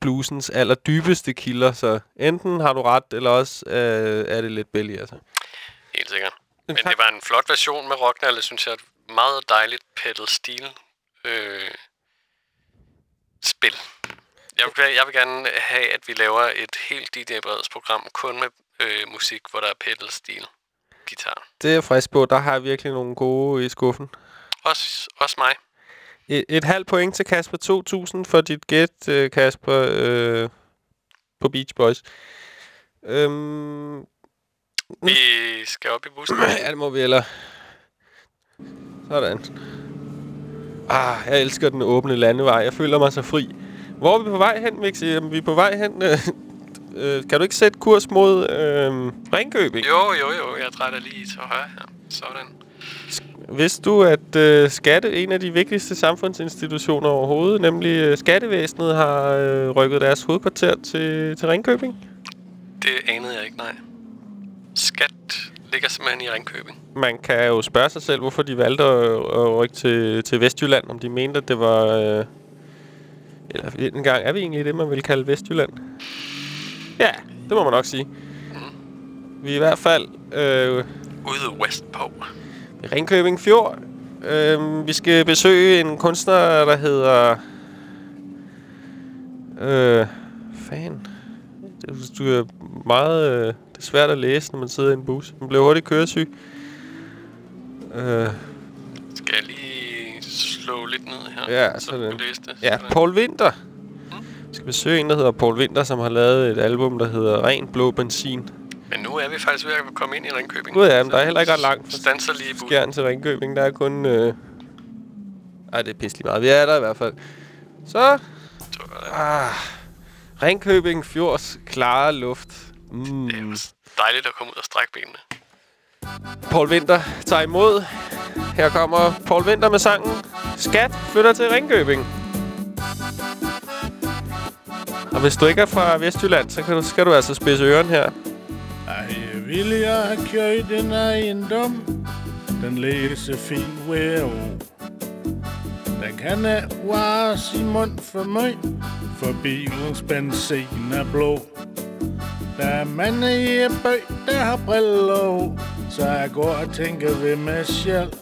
bluesens allerdybeste kilder, så enten har du ret, eller også øh, er det Led Belly, altså. Helt sikkert. Men det var en flot version med Rocknalle, synes jeg. Et meget dejligt pedal stil øh, spil. Jeg vil, jeg vil gerne have, at vi laver et helt DJ Breds program kun med øh, musik, hvor der er pedal stil guitar. Det er jeg frisk på. Der har jeg virkelig nogle gode i skuffen. Også, også mig. Et, et halvt point til Kasper 2000 for dit gæt, øh, Kasper, øh, på Beach Boys. Øhm, Vi skal op i bussen. ja, det må vi eller. Sådan. Ah, jeg elsker den åbne landevej. Jeg føler mig så fri. Hvor er vi på vej hen, Mixi? Jamen, vi er på vej hen... Øh, øh, kan du ikke sætte kurs mod øh, Ringkøbing? Jo, jo, jo. Jeg drejer lige til højre her. Sådan. Vidste du, at øh, Skatte, en af de vigtigste samfundsinstitutioner overhovedet, nemlig øh, Skattevæsenet, har øh, rykket deres hovedkvarter til, til Ringkøbing? Det anede jeg ikke, nej. Skat ligger simpelthen i Ringkøbing. Man kan jo spørge sig selv, hvorfor de valgte at, at rykke til, til Vestjylland, om de mente, at det var... Øh, eller engang, er vi egentlig det, man vil kalde Vestjylland? Ja, det må man nok sige. Vi er i hvert fald øh, Ude vestpå. Ringkøbing Fjord. Øh, vi skal besøge en kunstner, der hedder... Øh, fan. Det, du er meget... Øh, det er svært at læse, når man sidder i en bus. Man bliver hurtigt køresyg. Øh, Skal jeg lige slå lidt ned her? Ja, så sådan. du læse det. Ja. Paul Winter. Vi skal besøge en, der hedder Paul Winter, som har lavet et album, der hedder Ren Blå Benzin. Men nu er vi faktisk ved at komme ind i Ringkøbing. Gud ja, men der er heller ikke ret langt Stanser lige bussen. Skjern til Ringkøbing. Der er kun... Øh... Ej, det er pisselig meget. Vi er der i hvert fald. Så... Ah, Ringkøbing Fjords klare luft. Mm. Det er dejligt at komme ud og strække benene. Paul Winter tager imod. Her kommer Paul Winter med sangen Skat flytter til Ringkøbing. Og hvis du ikke er fra Vestjylland, så kan du, skal du altså spidse øren her. Ej, vil jeg have købt en ejendom Den ligger så fint ved Den kan ikke vares i mund for mig For bilens benzin er blå. Der er mande i en bøg, der har briller Så jeg går og tænker ved mig selv.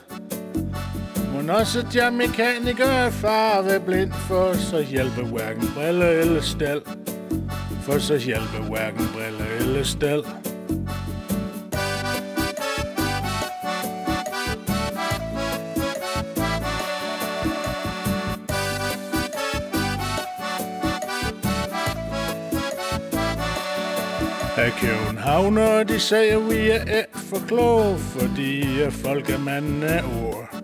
Men også jeg mekaniker er farve blind For så hjælper hverken briller eller stel. For så hjælper hverken briller eller stel. Af Københavner, de sagde, vi er ikke for kloge, fordi folk er mand af ord.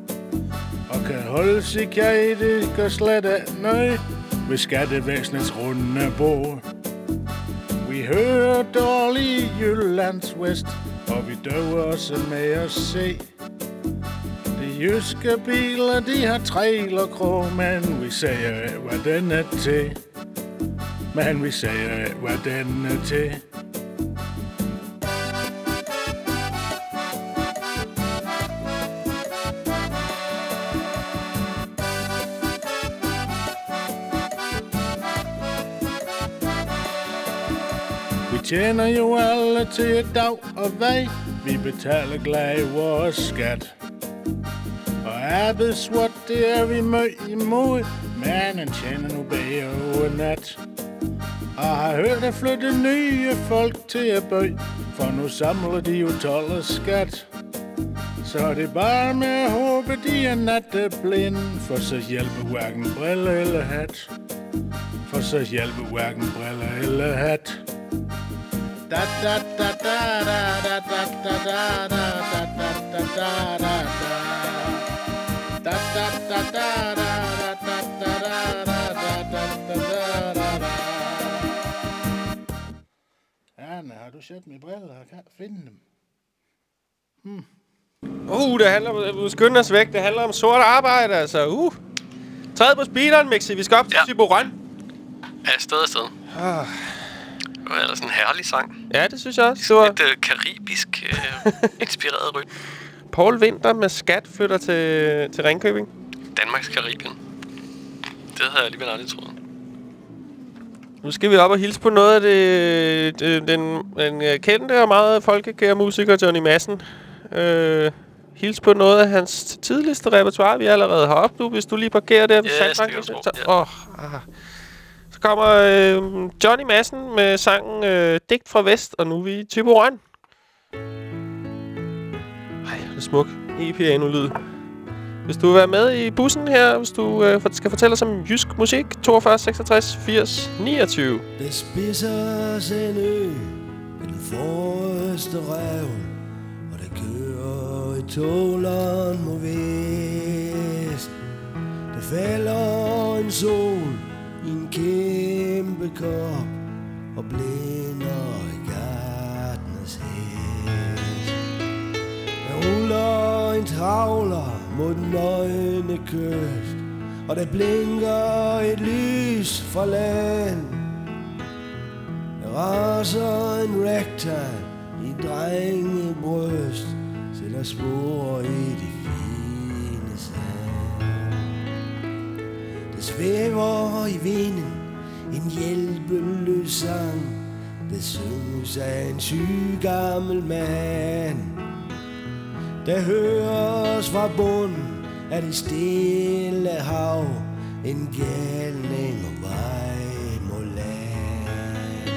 Og kan holde sig kære, det gør slet ikke noget, ved skattevæsenets runde bord. Vi hører dårlig Jyllands Vest, og vi døver os med at se. De jyske biler, de har trailerkrog, men vi siger hvad den er til. Men vi siger hvad den er til. Tjener jo alle til et dag og vej. Vi betaler glad vores skat. Og arbejdswat, det er vi møg imod. Men han tjener nu bedre over nat. Og har hørt at flytte nye folk til at bøg. For nu samler de jo tolv og skat. Så det er bare med at håbe, de er natteblinde. For så hjælper hverken briller eller hat. For så hjælper hverken briller eller hat. Anna, har du set mine briller? Jeg kan ikke finde dem. Uh, det handler om, du skynder os væk. Det handler om sort arbejde, altså. Uh. Træd på speederen, Mixi. Vi skal op til Ja. Tiburon. Ja, sted og sted. Ah. Det var ellers en herlig sang. Ja, det synes jeg også. Det var Lidt øh, karibisk øh, inspireret rytme. Paul Winter med skat flytter til, til Ringkøbing. Danmarks Karibien. Det havde jeg alligevel aldrig troet. Nu skal vi op og hilse på noget af det, det, den, den øh, kendte og meget folkekære musiker Johnny Madsen. Øh, hils på noget af hans tidligste repertoire, vi allerede har op nu, hvis du lige parkerer der ved Yes, det kan du tro, ja. åh, ah så kommer øh, Johnny Madsen med sangen øh, Digt fra Vest, og nu er vi i Tyborøn. Ej, det er smuk. E-piano-lyd. Hvis du vil være med i bussen her, hvis du øh, skal fortælle os om jysk musik, 42 66 80 29. Det spidser en ø den forreste rev, og det kører i tåleren mod vest. Det falder en sol kæmpe kop og blænder i gardens hest. Der ruller en travler mod den nøgne kyst, og der blinker et lys fra land. Der raser en rector i drengebryst, sætter spor i det Det svæver i vinden en hjælpeløs sang, Det synges af en syg gammel mand. Der høres fra bunden af det stille hav en galning og vej mod land.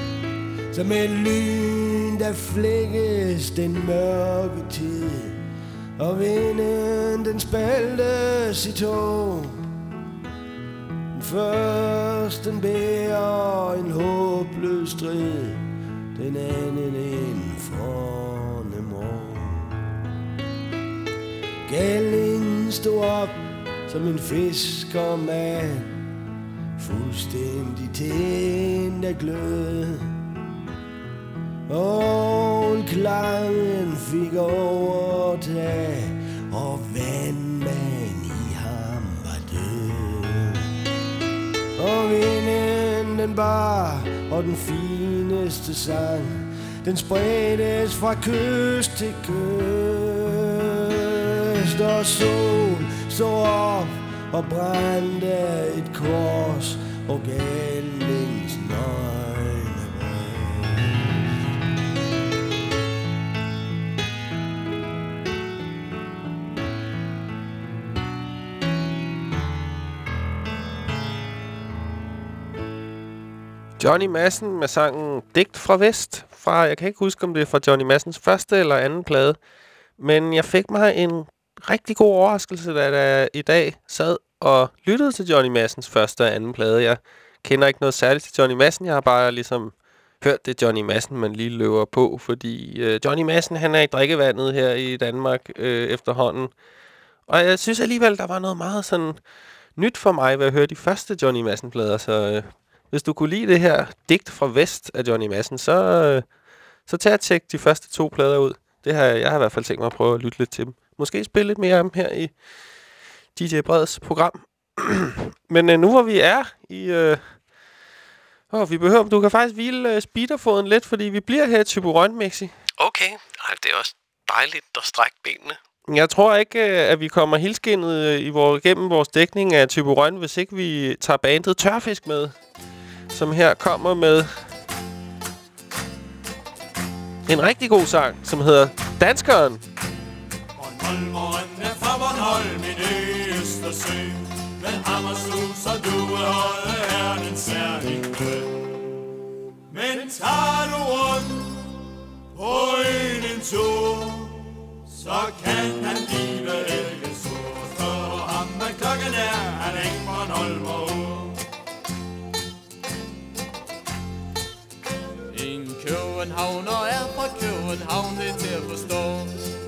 Som et lyn, der flækkes den mørke tid, og vinden den spaltes i tog den første bærer en håbløs strid, den anden en fornem år. Gælden stod op som en fiskermand Fuldstændig tændt af glød Og klangen fik overtag Og vandmand Og vinden den bar Og den fineste sang Den spredtes fra kyst til kyst. Og sol så op og brændte et kors Og galningens nøgne Johnny Madsen med sangen Digt fra Vest. Fra, jeg kan ikke huske, om det er fra Johnny Madsens første eller anden plade. Men jeg fik mig en rigtig god overraskelse, da jeg i dag sad og lyttede til Johnny Madsens første og anden plade. Jeg kender ikke noget særligt til Johnny Madsen. Jeg har bare ligesom hørt det Johnny Madsen, man lige løber på. Fordi øh, Johnny Madsen, han er i drikkevandet her i Danmark øh, efterhånden. Og jeg synes alligevel, der var noget meget sådan nyt for mig hvad jeg hørte de første Johnny Madsen-plader. Så øh, hvis du kunne lide det her digt fra Vest af Johnny Madsen, så, øh, så tag og tjek de første to plader ud. Det har jeg, har i hvert fald tænkt mig at prøve at lytte lidt til dem. Måske spille lidt mere af dem her i DJ Breds program. Men øh, nu hvor vi er i... Øh, åh, vi behøver, du kan faktisk hvile øh, speederfoden lidt, fordi vi bliver her i Tyborøn, Mexi. Okay, Ej, det er også dejligt at strække benene. Jeg tror ikke, øh, at vi kommer helskindet i vores, gennem vores dækning af Tyborøn, hvis ikke vi tager bandet Tørfisk med, som her kommer med en rigtig god sang, som hedder Danskeren. Bornholmeren er fra Bornholm i det Østersø. Med hammersus og dueholde er den særlig køn. Men tager du rundt på øen en tur, så kan han blive ikke sur. For ham, hvad klokken er, han er ikke Bornholmer ud. københavner er fra København, det er til at forstå.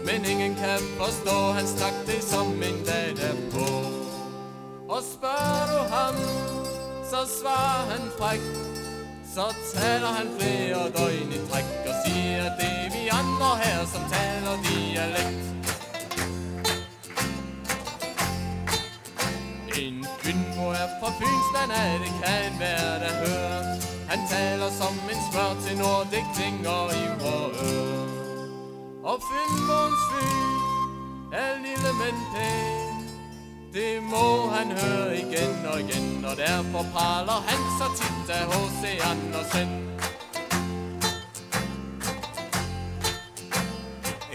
Men ingen kan forstå hans tak, det som en dag derpå. Og spørger du ham, så svarer han fræk. Så taler han flere døgn i træk og siger, det er vi andre her, som taler dialekt. En fynbo er fra Fynsland af, det kan være der hører. Taler som en smør til nord, det klinger i vores ører. Og Fynboens fy er lille, men pæn. Det må han høre igen og igen, og derfor praler han så tit af H.C. Andersen.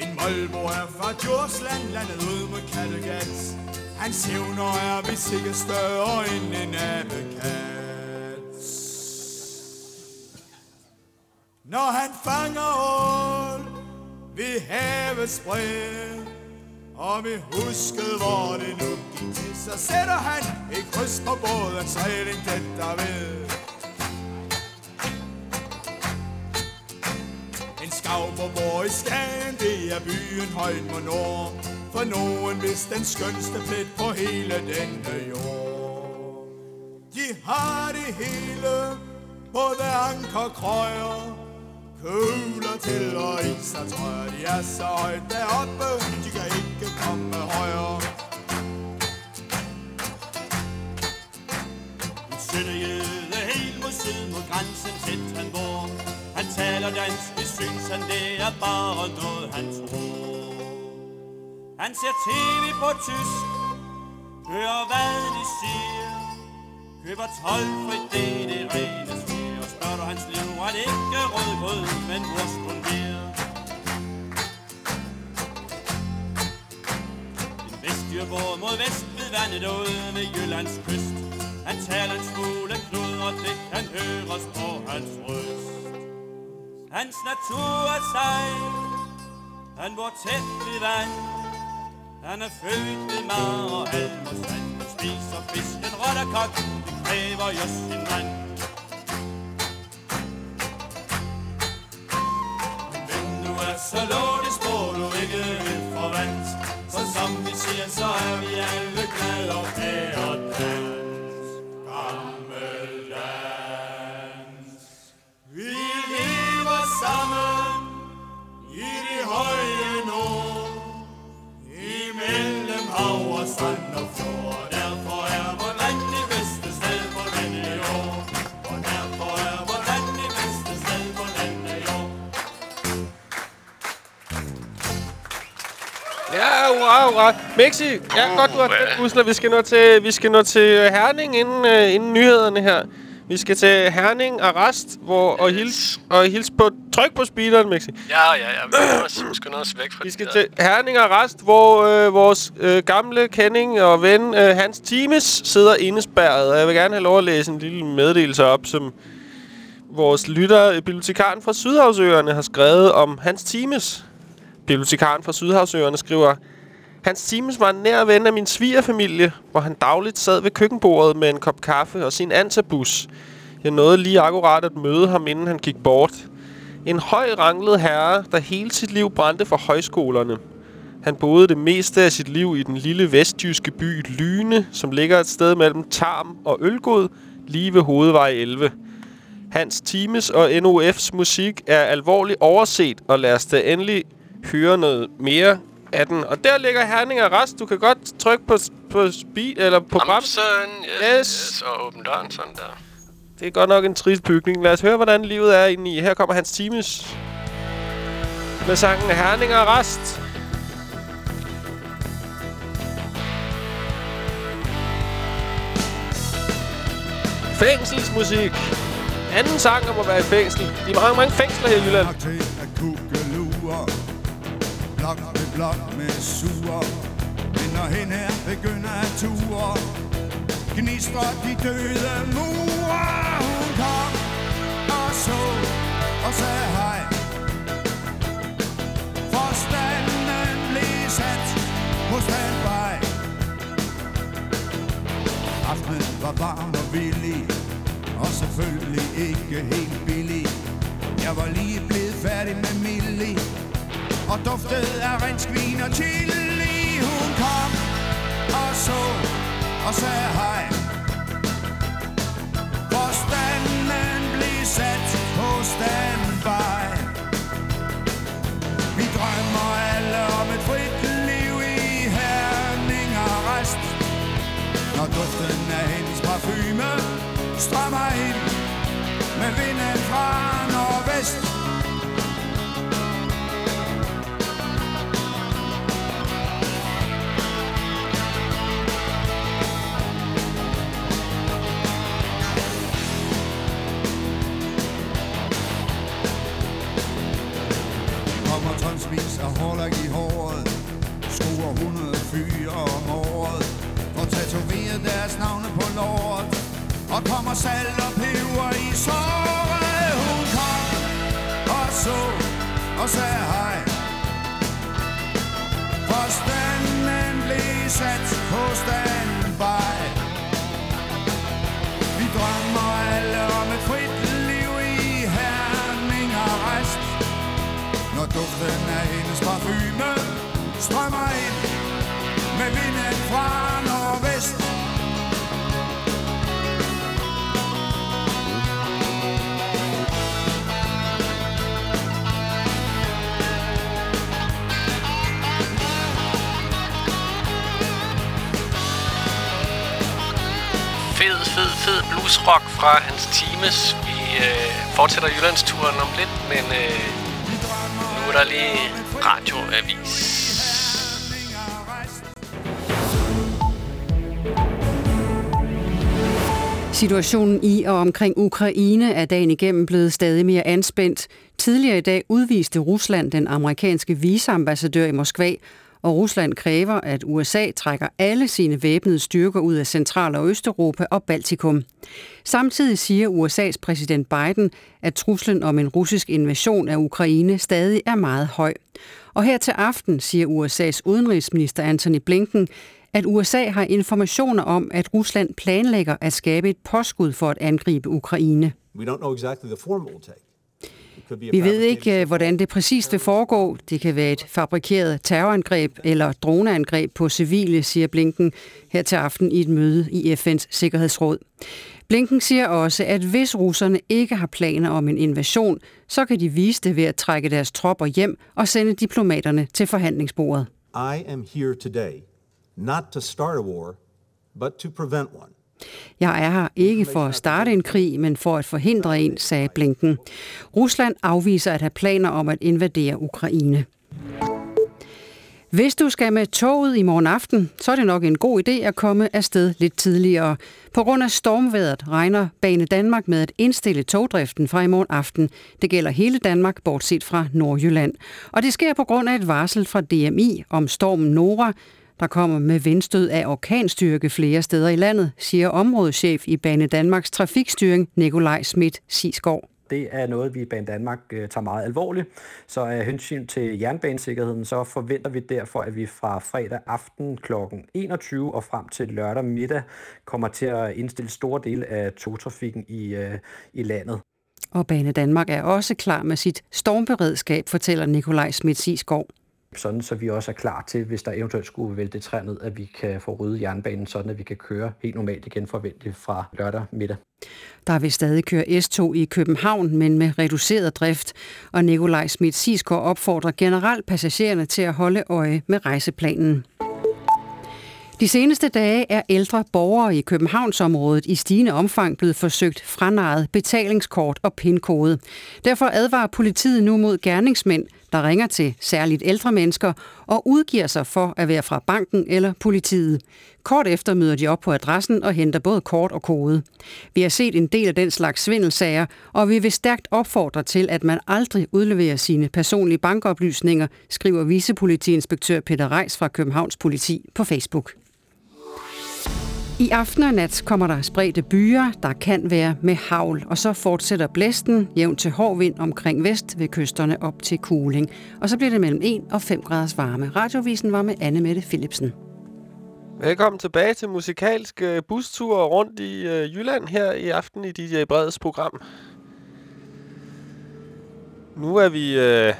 En Molbo er fra Djursland, landet ud mod Kattegat. Hans evner er vist ikke større end en abekat. Når han fanger ål ved havets bred, og vi huskede, hvor det nu gik til, så sætter han et kryds på båden, regling, det der ved. En skavber bor i Skagen, det er byen højt mod nord. For nogen vist den skønste plet på hele denne jord. De har det hele, både anker, krøjer, kugler til og i og trøjer. De er så højt deroppe, de kan ikke komme højere. En sønderjyde helt mod syd mod grænsen tæt han bor. Han taler dansk, det synes han, det er bare noget han tror. Han ser tv på tysk, hører hvad de siger. Køber tolvfri, det er det rene svir. Spørger du hans liv, var det ikke rød grød, men wurst mere. En vestjyrbåd mod vest ved vandet ude ved Jyllands kyst. Han taler en smule klud, og det kan høres på hans røst. Hans natur er sej, han bor tæt ved vand. Han er født ved mar og alm og sand. Han spiser fisken råt og kogt, det kræver jo sin mand. Så lå det spor, du ikke vil forvant. For som vi siger, så er vi alle glade og kære hurra, hurra. Mixi, ja, godt, du har den busler. Vi skal nå til, vi skal nå til Herning inden, uh, inden nyhederne her. Vi skal til Herning Arrest, hvor, og hils, og hils på, tryk på speederen, Mixi. Ja, ja, ja. Vi skal også, vi skal også væk fra Vi skal til Herning Arrest, hvor øh, vores øh, gamle kending og ven øh, Hans Times sidder indespærret. Og jeg vil gerne have lov at læse en lille meddelelse op, som vores lytter, øh, bibliotekaren fra Sydhavsøerne, har skrevet om Hans Times. Bibliotekaren fra Sydhavsøerne skriver, Hans Siemens var en nær ven af min svigerfamilie, hvor han dagligt sad ved køkkenbordet med en kop kaffe og sin antabus. Jeg nåede lige akkurat at møde ham, inden han gik bort. En høj ranglet herre, der hele sit liv brændte for højskolerne. Han boede det meste af sit liv i den lille vestjyske by Lyne, som ligger et sted mellem Tarm og Ølgod, lige ved Hovedvej 11. Hans Times og NOF's musik er alvorligt overset, og lad os da endelig høre noget mere af den. Og der ligger Herning Arrest. Du kan godt trykke på, på speed, eller på bremsen. Bremsen, yes, yes. yes, og åbne døren sådan der. Det er godt nok en trist bygning. Lad os høre, hvordan livet er inde i. Her kommer Hans Times med sangen Herning Arrest. Fængselsmusik. Anden sang om at være i fængsel. De er mange, mange fængsler her i Jylland. Nok til at kugle blot med sur Men når hen her begynder at ture Gnistrer de døde mure Hun kom og så og sagde hej. Forstanden blev sat på standby. Aftenen var varm og villig Og selvfølgelig ikke helt billig. Jeg var lige blevet færdig med Millie. Og duftede af rensvin og chili. Hun kom og så og sagde hej. Forstanden blev sat på standby Vi drømmer alle om et frit liv i Herning og rest Når duften af hendes parfume strammer ind Med vinden fra nordvest Og kommer salt og peber i såret. Hun kom og så og sagde hej. Forstanden blev sat på standby. Vi drømmer alle om et frit liv i Herning og rest når duften af hendes parfume strømmer ind med vinden fra nordvest. Bluesrock fra hans teams. Vi øh, fortsætter Jyllandsturen om lidt, men øh, nu er der lige radioavis. Situationen i og omkring Ukraine er dagen igennem blevet stadig mere anspændt. Tidligere i dag udviste Rusland den amerikanske viceambassadør i Moskva, og Rusland kræver, at USA trækker alle sine væbnede styrker ud af Central- og Østeuropa og Baltikum. Samtidig siger USA's præsident Biden, at truslen om en russisk invasion af Ukraine stadig er meget høj. Og her til aften siger USA's udenrigsminister Antony Blinken, at USA har informationer om, at Rusland planlægger at skabe et påskud for at angribe Ukraine. We don't know exactly the form it will take. It could be a vi ved ikke, øh, hvordan det præcist vil foregå. Det kan være et fabrikeret terrorangreb eller droneangreb på civile, siger Blinken her til aften i et møde i FN's Sikkerhedsråd. Blinken siger også, at hvis russerne ikke har planer om en invasion, så kan de vise det ved at trække deres tropper hjem og sende diplomaterne til forhandlingsbordet. I am here today not to start a war, but to prevent one. Jeg er her ikke for at starte en krig, men for at forhindre en, sagde Blinken. Rusland afviser at have planer om at invadere Ukraine. Hvis du skal med toget i morgen aften, så er det nok en god idé at komme afsted lidt tidligere. På grund af stormværet regner Bane Danmark med at indstille togdriften fra i morgen aften. Det gælder hele Danmark, bortset fra Nordjylland. Og det sker på grund af et varsel fra DMI om stormen Nora, der kommer med vindstød af orkanstyrke flere steder i landet, siger områdeschef i Bane Danmarks trafikstyring Nikolaj Schmidt Sisgaard. Det er noget, vi i Bane Danmark øh, tager meget alvorligt. Så af hensyn til jernbanesikkerheden, så forventer vi derfor, at vi fra fredag aften kl. 21 og frem til lørdag middag kommer til at indstille store dele af togtrafikken i, øh, i landet. Og Bane Danmark er også klar med sit stormberedskab, fortæller Nikolaj Schmidt Sisgaard. Sådan så vi også er klar til, hvis der eventuelt skulle vælte et træ ned, at vi kan få ryddet jernbanen, sådan at vi kan køre helt normalt igen forventeligt fra lørdag middag. Der vil stadig køre S2 i København, men med reduceret drift. Og Nikolaj Schmidt Sisko opfordrer generelt passagererne til at holde øje med rejseplanen. De seneste dage er ældre borgere i Københavnsområdet i stigende omfang blevet forsøgt franaret betalingskort og pinkode. Derfor advarer politiet nu mod gerningsmænd, der ringer til særligt ældre mennesker og udgiver sig for at være fra banken eller politiet. Kort efter møder de op på adressen og henter både kort og kode. Vi har set en del af den slags svindelsager, og vi vil stærkt opfordre til, at man aldrig udleverer sine personlige bankoplysninger, skriver vicepolitiinspektør Peter Reis fra Københavns Politi på Facebook. I aften og nat kommer der spredte byer, der kan være med havl, og så fortsætter blæsten jævnt til hård vind omkring vest ved kysterne op til Kuling. Og så bliver det mellem 1 og 5 graders varme. Radiovisen var med Anne Mette Philipsen. Velkommen tilbage til musikalsk øh, bustur rundt i øh, Jylland her i aften i DJ Breds program. Nu er vi øh,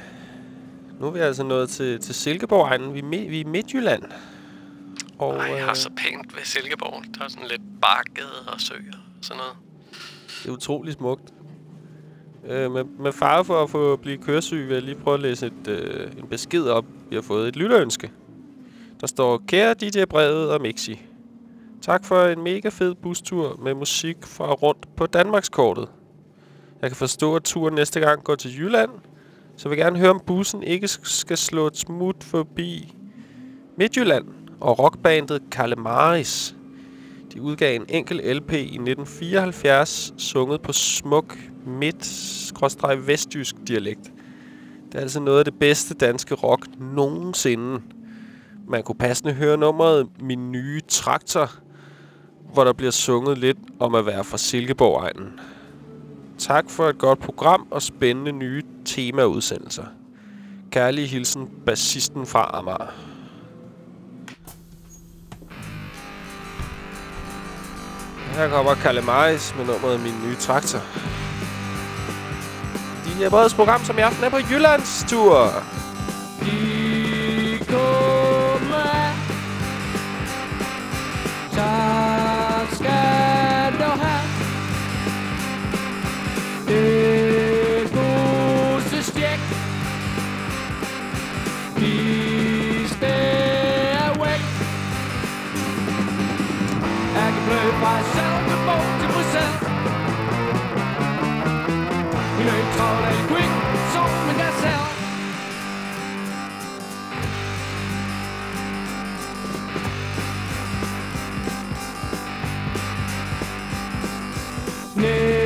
nu er vi altså nået til, til Silkeborg-egnen. Vi, vi er i Midtjylland. Og, Ej, jeg har øh, så pænt ved Silkeborg. Der er sådan lidt bakket og søer og sådan noget. Det er utrolig smukt. Øh, med, med fare for at få blive køresyg, vil jeg lige prøve at læse et, øh, en besked op, vi har fået. Et lytterønske. Der står, kære DJ Brevet og Mixi. Tak for en mega fed bustur med musik fra rundt på Danmarkskortet. Jeg kan forstå, at turen næste gang går til Jylland, så jeg vil gerne høre, om bussen ikke sk- skal slå et smut forbi Midtjylland og rockbandet Kalemaris. De udgav en enkel LP i 1974, sunget på smuk midt-vestjysk dialekt. Det er altså noget af det bedste danske rock nogensinde. Man kunne passende høre nummeret Min nye traktor, hvor der bliver sunget lidt om at være fra Silkeborg-egnen. Tak for et godt program og spændende nye temaudsendelser. Kærlig hilsen, bassisten fra Amager. Her kommer Kalemaris med nummeret Min nye traktor. De er Breds program, som i aften er på Jyllands tur. Tak skal du have Det gode stjek. Vis det er væk Jeg kan bløde fra Ned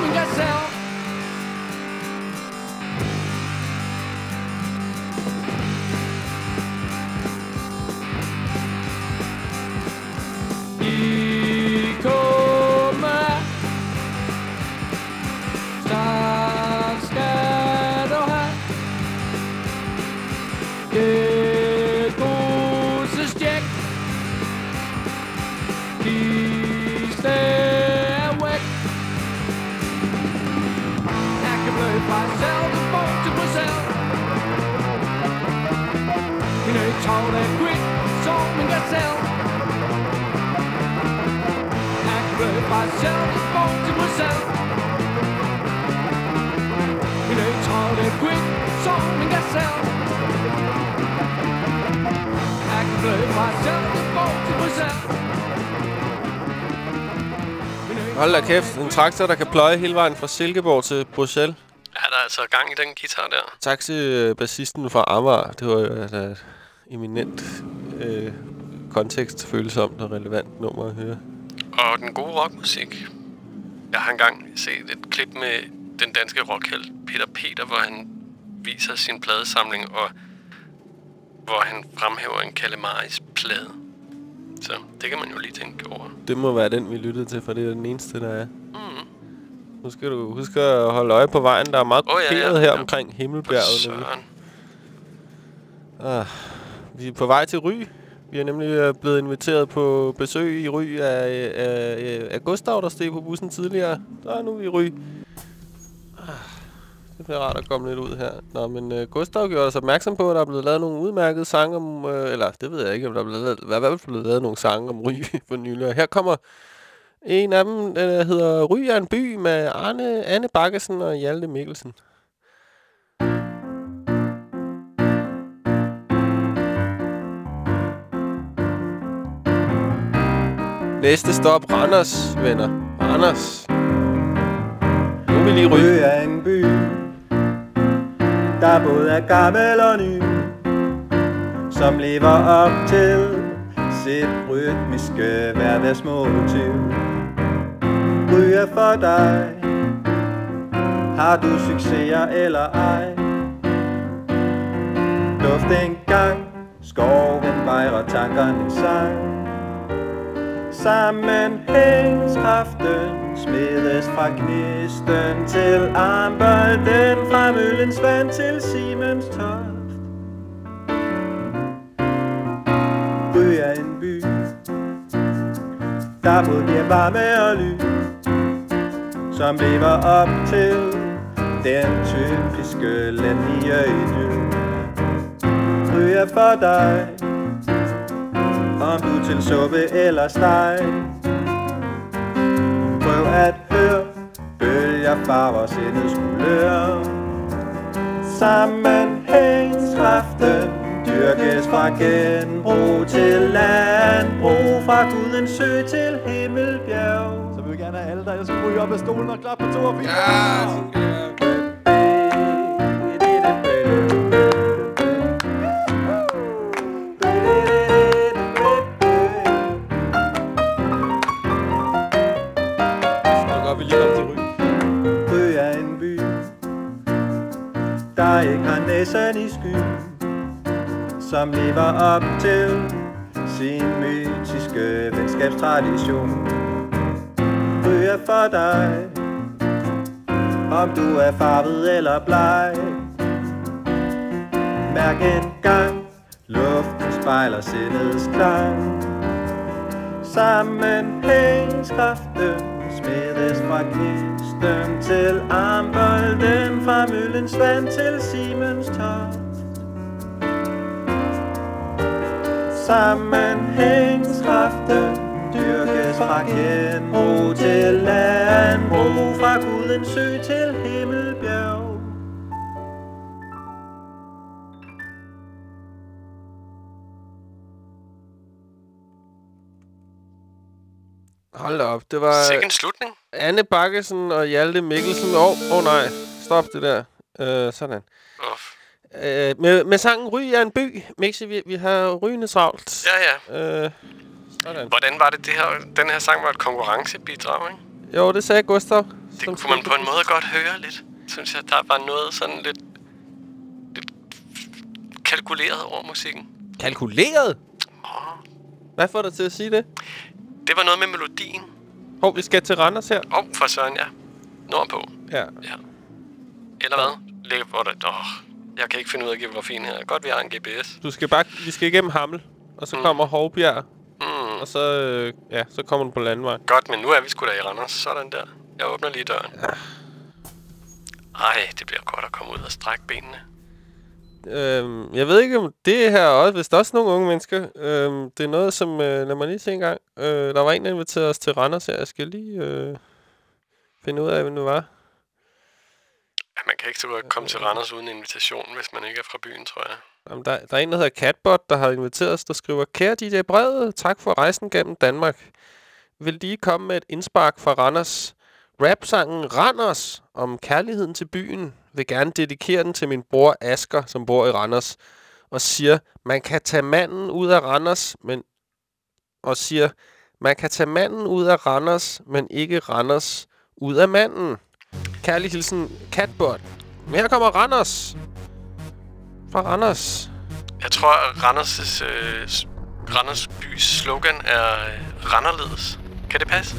quick som kæft, en traktor, der kan pløje hele vejen fra Silkeborg til Bruxelles. Er der altså gang i den guitar der? Til øh, bassisten fra Amager. Det var jo altså et eminent øh, kontekstfølsomt og relevant nummer at høre. Og den gode rockmusik. Jeg har engang set et klip med den danske rockhelt Peter Peter, hvor han viser sin pladesamling, og hvor han fremhæver en Kalemaris plade. Så det kan man jo lige tænke over. Det må være den, vi lyttede til, for det er den eneste, der er. Mm. Nu skal du huske at holde øje på vejen. Der er meget Åh, ja, ja, her ja. omkring Himmelbjerget. Ah, vi er på vej til Ry. Vi er nemlig øh, blevet inviteret på besøg i Ry af, af, af Gustav, der steg på bussen tidligere. Nu er vi i Ry. Ah, det bliver rart at komme lidt ud her. Nå, men uh, Gustav gjorde os opmærksom på, at der er blevet lavet nogle udmærkede sange om... Uh, eller, det ved jeg ikke, om der er blevet lavet... Hvad er blevet lavet nogle sange om Ry for nylig. Her kommer en af dem, øh, der hedder Ry er en by med Arne, Anne Bakkesen og Hjalte Mikkelsen. Næste stop, Randers, venner. Randers. Nu vil i ryge. Ry er en by, der både er gammel og ny, som lever op til sit rytmiske hverdagsmotiv. Ryger for dig, har du succeser eller ej? Duft en gang, skoven vejrer tankerne sang. Sammenhængskraften smedes fra gnisten til armbolden Fra møllens vand til Siemens toft. Ry er en by Der både giver varme og lys Som lever op til den typiske landlige idyl Ry er for dig om du til suppe eller steg. Prøv at høre Bølger farver sindets kulør Sammenhængskraften Dyrkes fra genbrug til landbrug Fra gudens sø til himmelbjerg. Så vil vi gerne have alle, der elsker ryge op af stolen og klappe på to og Der ikke har næsen i sky Som lever op til Sin mytiske venskabstradition. Ryger for dig Om du er farvet eller bleg. Mærk en gang Luften spejler sindets klang. Sammenhængskraften smedes fra Osten til armbolden Fra møllens vand til Simens toft. Sammenhængskraften dyrkes fra genbrug til landbrug Fra gudens sø til himmel Hold da op, det var... Sikke en slutning. Anne Bakkesen og Hjalte Mikkelsen. Åh, oh, oh, nej. Stop det der. Uh, sådan. Uh, med, med sangen Ry er en by, Mixi, vi, vi har rygende travlt. Ja, ja. Uh, sådan. Hvordan var det, det her, den her sang var et konkurrencebidrag, ikke? Jo, det sagde Gustav. Det kunne man på en måde godt høre lidt. Synes jeg, der var noget sådan lidt, lidt kalkuleret over musikken. Kalkuleret? Hvad får dig til at sige det? Det var noget med melodien. Hov, vi skal til Randers her. Åh, oh, for søren, ja. Nordpå. Ja. ja. Eller hvad? Ligger hvor der... Åh, jeg kan ikke finde ud af geografien her. Godt, vi har en GPS. Du skal bare, vi skal igennem Hammel, og så mm. kommer Hovbjerg, Mm. og så, øh, ja, så kommer du på landvej. Godt, men nu er vi sgu da i Randers. Sådan der. Jeg åbner lige døren. Ej, det bliver godt at komme ud og strække benene. Øhm, jeg ved ikke, om det her også, hvis der er også nogle unge mennesker, øhm, det er noget, som, øh, lad mig lige se en gang. Øh, der var en, der inviterede os til Randers her. Jeg skal lige øh, finde ud af, hvem det var. Ja, man kan ikke så godt komme til Randers uden invitation, hvis man ikke er fra byen, tror jeg. Jamen, der, der er en, der hedder Catbot, der har inviteret os, der skriver, Kære DJ Brede, tak for rejsen gennem Danmark. Vil lige komme med et indspark fra Randers? Rapsangen Randers om kærligheden til byen vil gerne dedikere den til min bror Asker, som bor i Randers, og siger, man kan tage manden ud af Randers, men og siger, man kan tage manden ud af Randers, men ikke Randers ud af manden. Kærlig hilsen, Catbot. Men her kommer Randers. Fra Randers. Jeg tror, at Randers' øh, Randers bys slogan er øh, Randerledes. Kan det passe?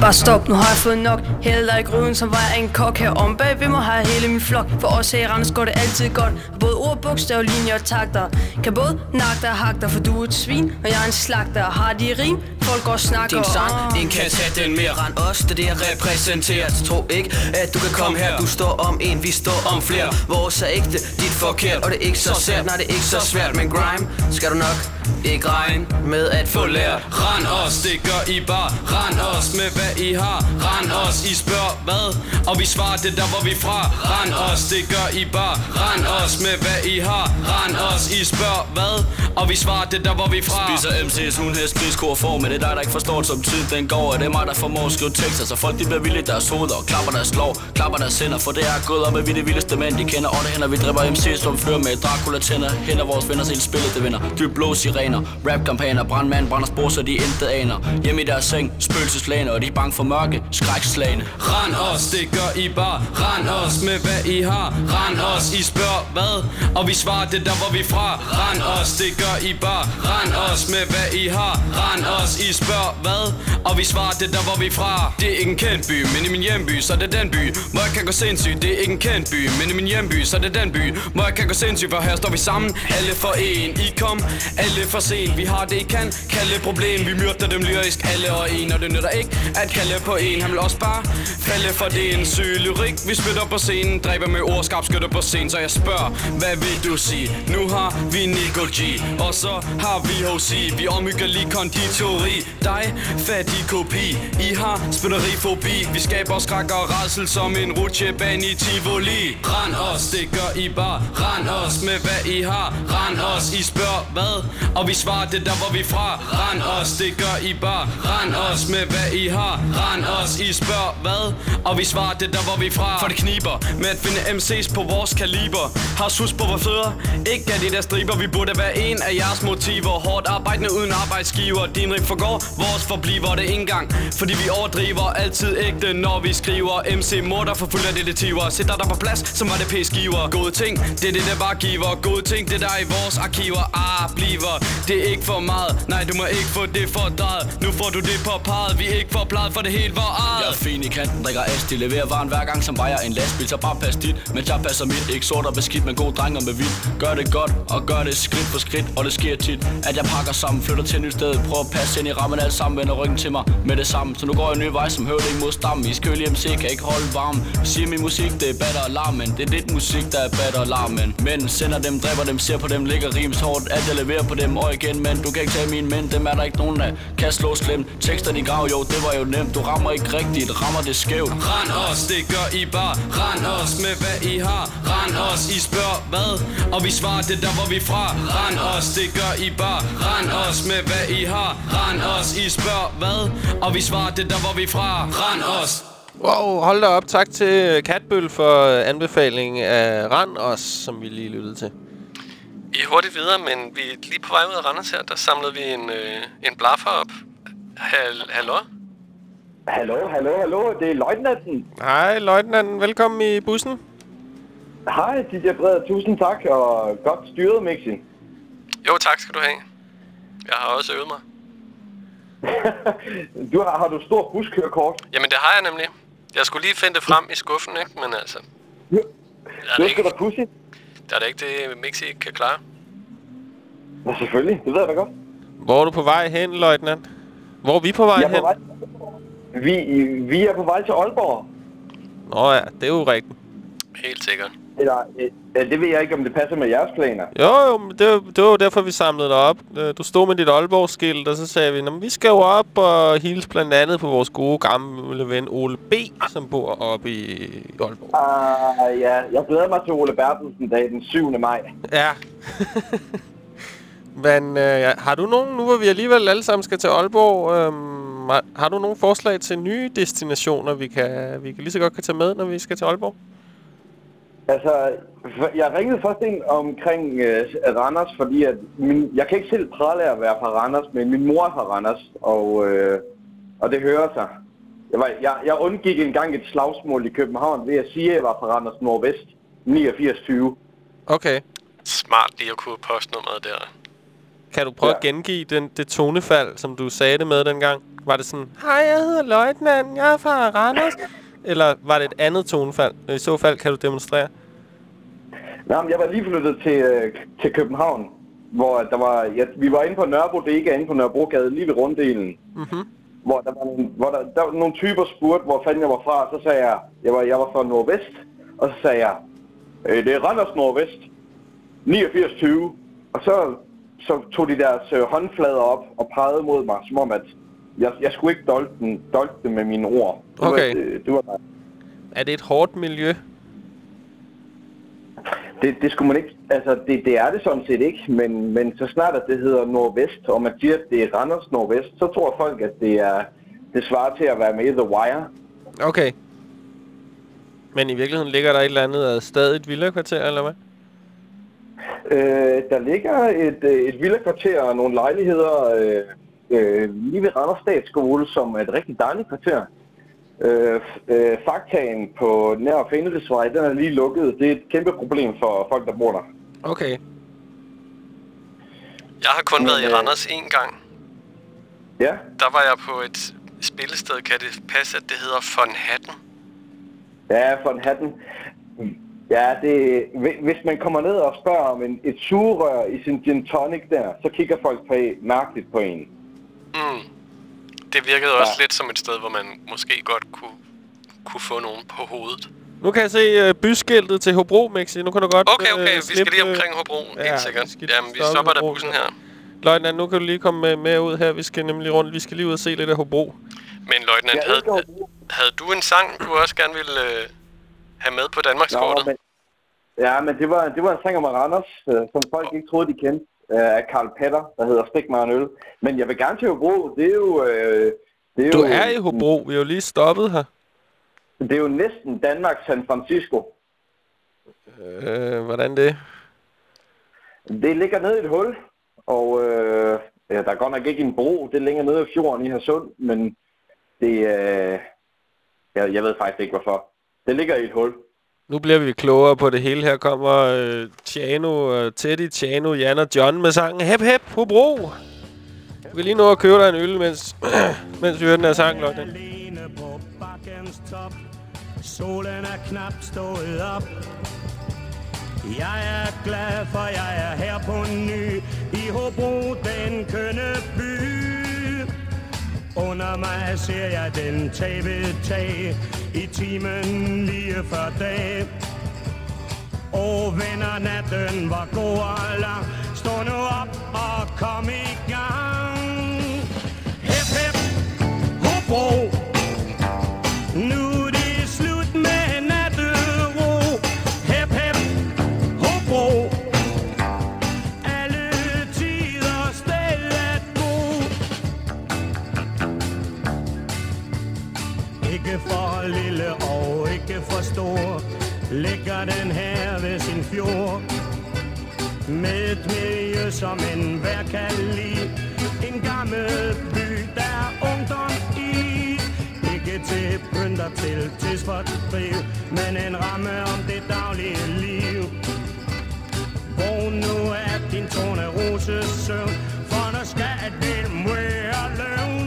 Bare stop, nu har jeg fået nok. Hæld dig i gryden, som var jeg en kok her om bag ved mig har jeg hele min flok. For os her i Randers går det altid godt. Både ord, bogstav, linjer og takter. Kan både nakke dig og hakke dig, for du er et svin Og jeg er en slagter. Har de rim? Folk går og snakker Din sang, Ah. ingen kan tage den mere Rand. Os, det er det jeg repræsenterer Så tro ikke, at du kan komme her. Du står om en, vi står om flere. Vores er ægte, dit forkert. Og det er ikke så sært, nej det er ikke så svært. Men grime, skal du nok ikke regne med at få lært. Rand os, det gør I bare. Rand os med hvad i har. Rand os, I spørger hvad? Og vi svarer det der hvor vi fra. Rand os, det gør I bare. Rand os med hvad I har. Rand os, I spørger hvad? Og vi svarer det der hvor vi fra. Spiser MC's hundhest, griskor form Men det er dig der ikke forstår som tid den går Og det er mig der formår at skrive tekster Så altså, folk de bliver vilde i deres hoveder Og klapper deres lov, klapper deres hænder For det er gået op med vi det de vildeste mænd de kender. Og det hænder vi dripper MC's som fører med Dracula tænder. Hænder vores venner så hele spillet det vinder. Dyb blå sirener, rap kampagner Brandmand brænder spor så de intet aner. Hjemme i deres seng, spøgelseslaner Og de bange for mørke, skrækslagene Rand os, det gør I bare. Rand os med hvad I har. Rand os, I spørger hvad? Og vi svarer det der hvor vi fra. Rand os, det gør I bare. Rand os med hvad I har. Rand os, I spørger hvad? Og vi svarer det der hvor vi fra. Det er ikke en kendt by, men i min hjemby Så er det den by, hvor jeg kan gå sindssygt Det er ikke en kendt by, men i min hjemby Så er det den by, hvor jeg kan gå sindssygt For her står vi sammen, alle for en I kom, alle for sent Vi har det I kan, kalde problem Vi myrder dem lyrisk, alle og en Og det nytter ikke at kalde på en. Han vil også bare falde for det. En syg lyrik. Vi spytter på scenen, dræber med ord. Skarp skytter på scenen, så jeg spørger Hvad vil du sige? Nu har vi Nico G. Og så har vi HC Vi omhygger lige konditori. Dig, fattig kopi. I har spytterifobi. Vi skaber skræk og rædsel Som en rutsjebane i Tivoli. Rand os, det gør I bare. Rand os med hvad I har. Rand os, I spørger hvad? Og vi svarer det der hvor vi fra. Rand os, det gør I bare. Rand os med hvad I har. Rand os, I spørger hvad? Og vi svarer det der hvor vi er fra. For det kniber med at finde MC's på vores kaliber. Har sus på vores fødder? Ikke af de der striber. Vi burde være en af jeres motiver. Hårdt arbejdende uden arbejdsgiver. Din rim forgår, vores forbliver det ikke engang. Fordi vi overdriver altid ægte når vi skriver. MC morder forfulgte detektiver. Sætter dig på plads, som var det p-skiver Gode ting, det er det der bare giver. Gode ting, det der er i vores arkiver. Ah, bliver. Det er ikke for meget, nej du må ikke få det fordrejet. Nu får du det på parret, vi er ikke forplejet for det helt var ejet Jeg er fin i kanten, drikker as, de leverer varen hver gang som vejer. En lastbil Så bare pas dit, men jeg passer mit. Ikke sort og beskidt, men god dreng og med hvidt. Gør det godt, og gør det skridt for skridt Og det sker tit, at jeg pakker sammen. Flytter til et nyt sted, prøver at passe ind i rammen Alt sammen vender ryggen til mig med det samme. Så nu går jeg en ny vej som høvding mod stammen. I skøl MC kan ikke holde varm Siger min musik, det er batter og larmen Det er dit musik, der er batter og larmen Men sender dem, dræber dem, ser på dem Ligger rims hårdt, at jeg leverer på dem Og igen, men du kan ikke tage min mænd Dem er der ikke nogen af, kan slå slemt Tekster de grav, jo, det var jo nemt Du rammer ikke rigtigt, rammer det skævt. Rand os, det gør I bare. Rand os med hvad I har. Rand os, I spørger hvad? Og vi svarer det der hvor vi fra. Rand os, det gør I bare. Rand os med hvad I har. Rand os, I spørger hvad? Og vi svarer det der hvor vi fra. Rand os. Wow, hold da op. Tak til Katbøl for anbefalingen af Rand os, som vi lige lyttede til. Vi er hurtigt videre, men vi er lige på vej ud af Randers her, der samlede vi en, øh, en blaffer op. Hal hallo? Hallo, hallo, hallo. Det er løjtnanten. Hej, løjtnanten. Velkommen i bussen. Hej, DJ Brede. Tusind tak, og godt styret, Mixi. Jo, tak skal du have. Jeg har også øvet mig. Du har, har du stort buskørekort? Jamen, det har jeg nemlig. Jeg skulle lige finde det frem i skuffen, ikke? Men altså... Er Du det skal ikke, da pussy. der er det ikke det, Mixi ikke kan klare. Ja, selvfølgelig. Det ved jeg da godt. Hvor er du på vej hen, løjtnant? Hvor er vi på vej Jeg er hen? på vej. Vi, vi er på vej til Aalborg. Nå ja, det er jo rigtigt. Helt sikkert. Eller, øh, det ved jeg ikke, om det passer med jeres planer. Jo, jo, men det, var- det var jo derfor, vi samlede dig op. Øh, Du stod med dit Aalborg-skilt, og så sagde vi, "Nå, men vi skal jo op og hilse blandt andet på vores gode gamle ven Ole B., som bor oppe i Aalborg. Uh, ja, jeg glæder mig til Ole Bertelsen dag den 7. maj. Ja. Men øh, ja, har du nogen, nu hvor vi alligevel alle sammen skal til Aalborg, øhm, har, har du nogle forslag til nye destinationer, vi kan, vi kan lige så godt kan tage med, når vi skal til Aalborg? Altså, jeg ringede først ind omkring øh, Randers, fordi at min, jeg kan ikke selv prale af at være fra Randers, men min mor er fra Randers, og, øh, og det hører sig. Jeg, var, jeg, jeg undgik engang et slagsmål i København ved at sige, at jeg var fra Randers Nordvest 8920. Okay. Smart lige at kunne postnummeret der. Kan du prøve ja. at gengive den, det tonefald, som du sagde det med dengang? Var det sådan, hej, jeg hedder Løjtnant, jeg er fra Randers? Eller var det et andet tonefald? I så fald kan du demonstrere. Men jeg var lige flyttet til, øh, til København, hvor der var, ja, vi var inde på Nørrebro, det ikke er inde på Nørrebrogade, lige ved runddelen. Mm-hmm. hvor der var, nogle, hvor der, der var nogle typer spurgte, hvor fanden jeg var fra, så sagde jeg, jeg var, jeg var fra Nordvest, og så sagde jeg, øh, det er Randers Nordvest, 8920, og så, så tog de deres øh, håndflader op og pegede mod mig, som om at jeg, jeg skulle ikke dolke dem, dolke dem med mine ord. Det Okay. Var, det, det, var, Er det et hårdt miljø? det, det skulle man ikke, altså det, det er det sådan set ikke, men, men så snart at det hedder Nordvest, og man siger, at det er Randers Nordvest, så tror folk, at det er det svarer til at være med i The Wire. Okay. Men i virkeligheden ligger der et eller andet øh, stadigt villakvarter, eller hvad? Øh, der ligger et, øh, et villakvarter og nogle lejligheder øh, øh, lige ved Randers Statsskole, som er et rigtig dejligt kvarter. Øh, øh, Faktaen på nær Fænderisvej, den er lige lukket. Det er et kæmpe problem for folk, der bor der. Okay. Jeg har kun Men, været i øh, Randers én gang. Ja? Der var jeg på et spillested, kan det passe, at det hedder Von Hatten? Ja, en hatten. Ja, det, hvi- hvis man kommer ned og spørger om en, et sugerør i sin gin tonic der, så kigger folk på mærkeligt på en. Mm. Det virkede også lidt som et sted, hvor man måske godt kunne, kunne få nogen på hovedet. Nu kan jeg se uh, byskiltet til Hobro, Mixi. Nu kan du godt Okay, okay, øh, vi skal lige øh, omkring Hobro, helt ja, sikkert. vi skal Jamen, vi stoppe stopper da bussen her. Løjtnant, nu kan du lige komme med, med ud her. Vi skal nemlig rundt. Vi skal lige ud og se lidt af Hobro. Men løjtnant, havde, havde du en sang, du også gerne ville øh, have med på Danmarkskortet? men, ja, men det var, det var en sang om Randers, øh, som folk ikke troede, de kendte, øh, af Karl Petter, der hedder Stik mig en øl. Men jeg vil gerne til Hobro. Det er jo... Øh, det er Du jo, er i Hobro. Vi har jo lige stoppet her. Det er jo næsten Danmarks San Francisco. Øh, hvordan det? Det ligger nede i et hul, og øh, ja, der er godt nok ikke en bro. Det ligger nede i fjorden i Hadsund, men det øh, jeg, jeg ved faktisk ikke hvorfor. Det ligger i et hul. Nu bliver vi klogere på det hele. Her kommer øh, Tjano, øh, Teddy, Tjano, Jan og John med sangen Hep Hep Hobro. Du kan lige nå at købe dig en øl, mens, mens vi hører den her sang, Lotte. alene på bakkens top Solen er knap stået op Jeg er glad, for jeg er her på ny I Hobro, den kønne by under mig ser jeg den tabe tag I timen lige før dag. Åh venner, natten var god og lang. Stå nu op og kom i gang. Hep, hep, Hobro Ikke for lille og ikke for stor Ligger den her ved sin fjord. Med et miljø som en hver kan lide. En gammel by, der er ungdom i. Ikke til pynter til tidsfordriv Men en ramme om det daglige liv. Vågn nu af din tårne rose søvn For der skal det mere løvn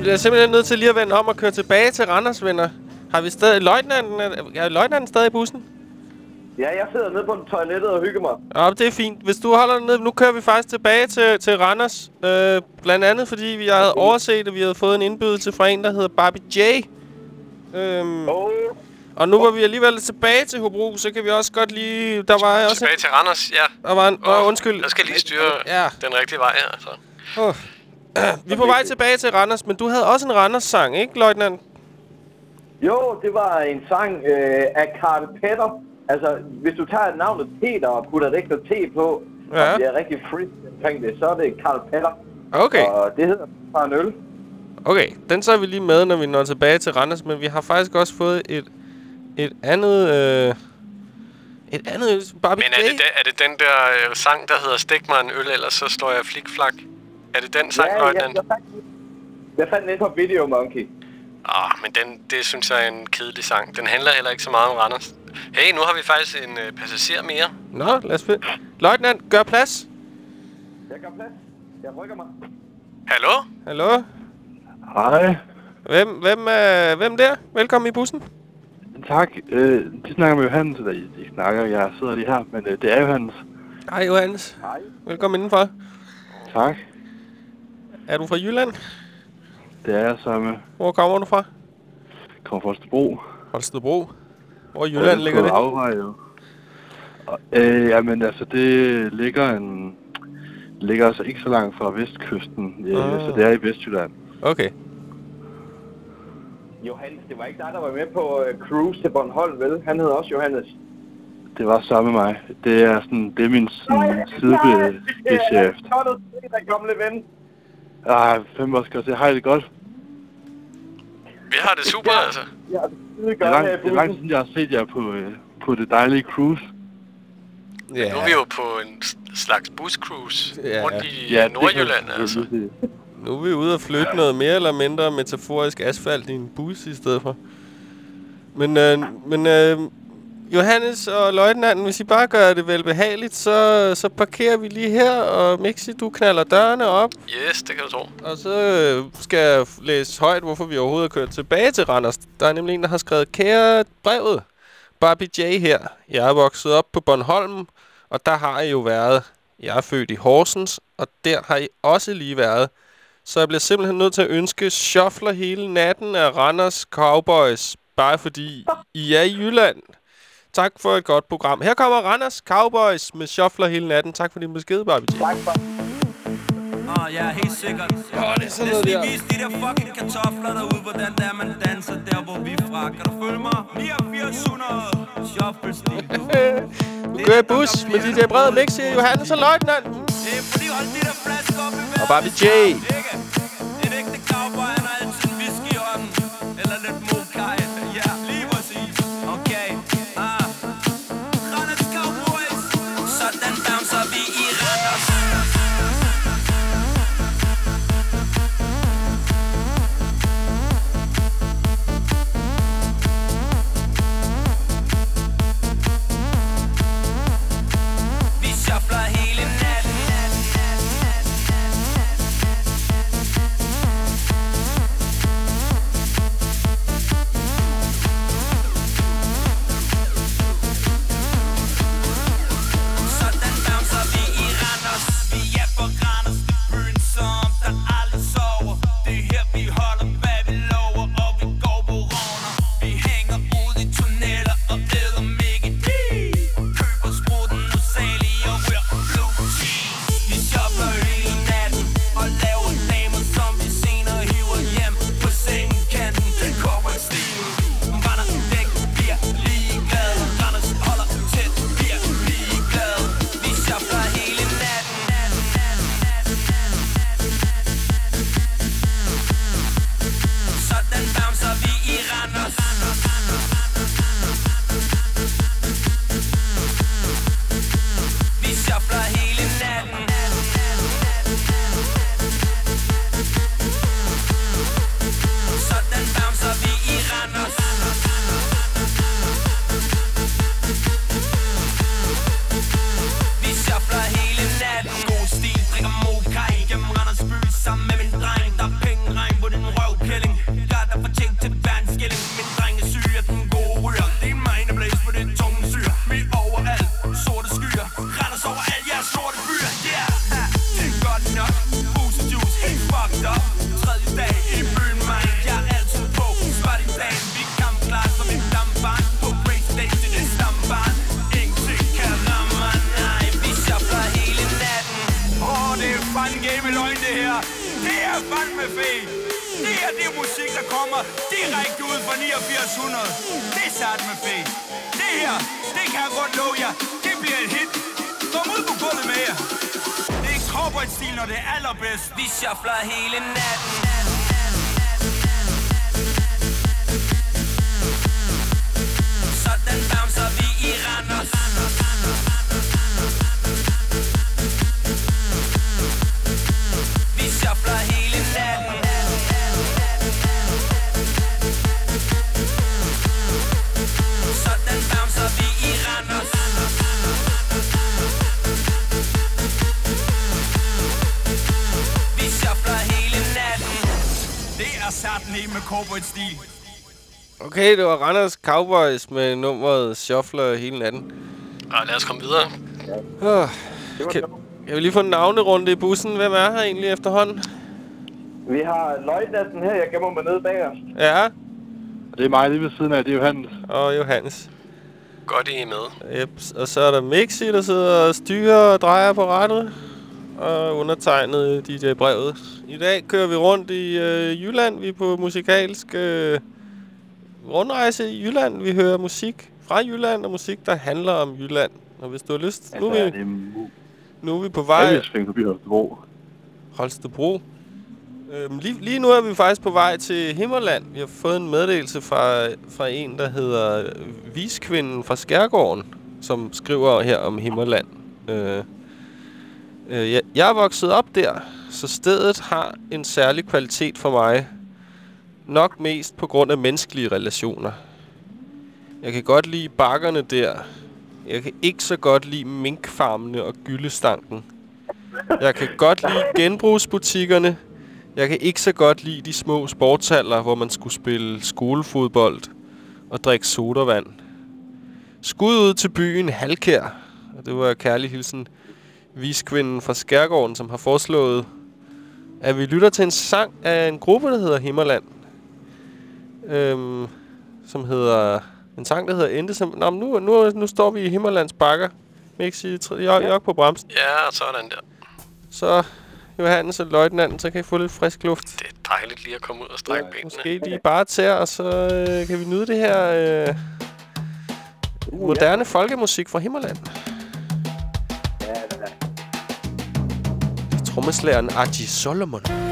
Vi bliver simpelthen nødt til lige at vende om og køre tilbage til Randers, venner. Har vi stadig... Løjtnanten, er, er løjtnanten stadig i bussen? Ja, jeg sidder nede på toilettet og hygger mig. Ja, det er fint. Hvis du holder den ned, nu kører vi faktisk tilbage til, til Randers. Øh, blandt andet, fordi vi havde overset, at vi havde fået en indbydelse fra en, der hedder Barbie J. Øhm, oh. Og nu var vi alligevel tilbage til Hobro, så kan vi også godt lige... Der var også... Tilbage til Randers, ja. Der var en... Åh, undskyld. Jeg skal lige styre Ja. den rigtige vej her. Så. Oh. Vi er på vej tilbage til Randers, men du havde også en Randers-sang, ikke, løjtnant? Jo, det var en sang øh, af Karl Petter. Altså, hvis du tager navnet Peter og putter et ekstra T på, Ja. og bliver rigtig free omkring det, så er det Karl Petter. Okay. Og det hedder bare en øl. Okay, den så er vi lige med, når vi når tilbage til Randers, men vi har faktisk også fået et, et andet... Øh, et andet Barbie Men er det, den- er det den der øh, sang, der hedder Stik mig en øl, ellers så slår jeg flikflak? Er det den sang, ja, løjtnant? jeg, fandt, jeg fandt den på Video Monkey. Ah, men den, det synes jeg er en kedelig sang. Den handler heller ikke så meget om Randers. Hey, nu har vi faktisk en øh, passager mere. Nå, lad os finde. Løjtnant, gør plads. Jeg gør plads. Jeg rykker mig. Hallo? Hallo? Hej. Hvem, hvem, er, hvem der? Velkommen i bussen. Tak. Øh, de snakker med Johannes, eller de de snakker, jeg sidder lige her, men øh, det er Johannes. Hej, Johannes. Hej. Velkommen indenfor. Tak. Er du fra Jylland? Det er jeg samme. Hvor kommer du fra? Kommer fra Holstebro. Holstebro? Hvor i Jylland ligger det? Afvej, jo. Og, øh, jamen altså, det ligger en... ligger altså ikke så langt fra vestkysten, øh, Ah. så det er i Vestjylland. Okay. Johannes, det var ikke dig, der var med på øh, cruise til Bornholm, vel? Han hedder også Johannes. Det var samme med mig. Det er sådan, det er min sådan, sidegeschæft. Tonnet der gamle ven. Ah, fem år skal sige, hej, det er godt. Vi har det super, altså. Ja, det er Det er, lang, det er lang siden, jeg har set jer på, øh, på det dejlige cruise. Ja. Nu er vi jo på en slags buscruise Ja. rundt i Ja, ja, det Nordjylland, jeg altså. Nu er vi ude og flytte noget mere eller mindre metaforisk asfalt i en bus i stedet for. Men, øh, men øh, Johannes og løjtnanten, hvis I bare gør det vel behageligt, så, så parkerer vi lige her, og Mixi, du knaller dørene op. Yes, det kan du tro. Og så øh, skal jeg læse højt, hvorfor vi overhovedet er kørt tilbage til Randers. Der er nemlig en, der har skrevet, kære brevet, Barbie J her. Jeg er vokset op på Bornholm, og der har jeg jo været. Jeg er født i Horsens, og der har I også lige været. Så jeg bliver simpelthen nødt til at ønske shuffler hele natten af Randers Cowboys, bare fordi I er i Jylland. Tak for et godt program. Her kommer Randers Cowboys med shuffler hele natten. Tak for din besked, Barbie. Tak for Åh, ja, helt sikkert. Åh, det er sådan noget der. de der fucking kartofler derude, hvordan det er, man danser der, hvor vi er fra. Kan du følge mig? 8900 shuffle-stil. Du kører i bus med DJ Brede, Mixi, Johannes og Løjtnant. Og Barbie J. En ægte cowboy, cowboy-stil. Okay, det var Randers Cowboys med nummeret Shuffler hele natten. Og lad os komme videre. Oh, kan, kan vi lige få en navnerunde i bussen? Hvem er her egentlig efterhånden? Vi har løjtnanten her, jeg gemmer mig nede bag os. Ja. Det er mig lige ved siden af, det er Johannes. Og Johannes. Godt, I er med. Yep. Og så er der Mixi, der sidder og styrer og drejer på rettet. Og undertegnet DJ Brevet. I dag kører vi rundt i øh, Jylland. Vi er på musikalsk øh, rundrejse i Jylland. Vi hører musik fra Jylland og musik, der handler om Jylland. Og hvis du har lyst... Nu er Altså, vi, det er mu- nu er vi på vej... Jeg vil forbi Holstebro. Holstebro. Øhm, lige, lige nu er vi faktisk på vej til Himmerland. Vi har fået en meddelelse fra, fra en, der hedder Viskvinden fra Skærgården, som skriver her om Himmerland. Øh, øh, jeg, jeg er vokset op der, så stedet har en særlig kvalitet for mig. Nok mest på grund af menneskelige relationer. Jeg kan godt lide bakkerne der. Jeg kan ikke så godt lide minkfarmene og gyldestanken. Jeg kan godt lide genbrugsbutikkerne. Jeg kan ikke så godt lide de små sportshaller, hvor man skulle spille skolefodbold og drikke sodavand. Skud ud til byen Halkær. Og det var kærlig hilsen viskvinden fra Skærgården, som har foreslået, at vi lytter til en sang af en gruppe, der hedder Himmerland. Øhm, som hedder... En sang, der hedder Ente som... Nå, men nu, nu, nu står vi i Himmerlands bakker. Mixi, jok, jok på bremsen. Ja, sådan der. Så Johannes og løjtnanten, så kan I få lidt frisk luft. Det er dejligt lige at komme ud og strække benene. Måske de er bare til, og så øh, kan vi nyde det her øh, moderne folkemusik fra Himmerland. Trommeslæren Archie Solomon.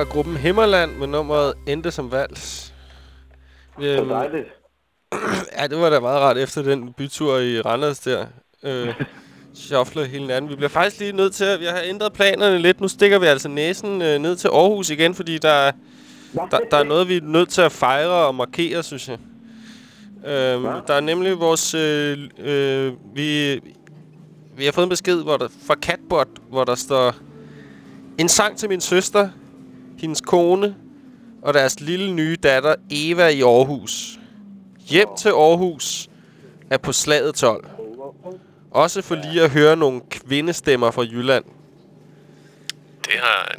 Var gruppen Himmerland med nummeret Endte som vals. Så dejligt. ja, det var da meget rart efter den bytur i Randers der. Øh, shuffle hele natten. Vi bliver faktisk lige nødt til at... Vi har ændret planerne lidt. Nu stikker vi altså næsen øh, ned til Aarhus igen, fordi der er, der, der er noget, vi er nødt til at fejre og markere, synes jeg. Øhm, der er nemlig vores... Øh, øh, vi, vi har fået en besked hvor der, fra Catbot, hvor der står... En sang til min søster, hendes kone og deres lille nye datter Eva i Aarhus. Hjem til Aarhus er på slaget 12. Også for lige at høre nogle kvindestemmer fra Jylland. Det har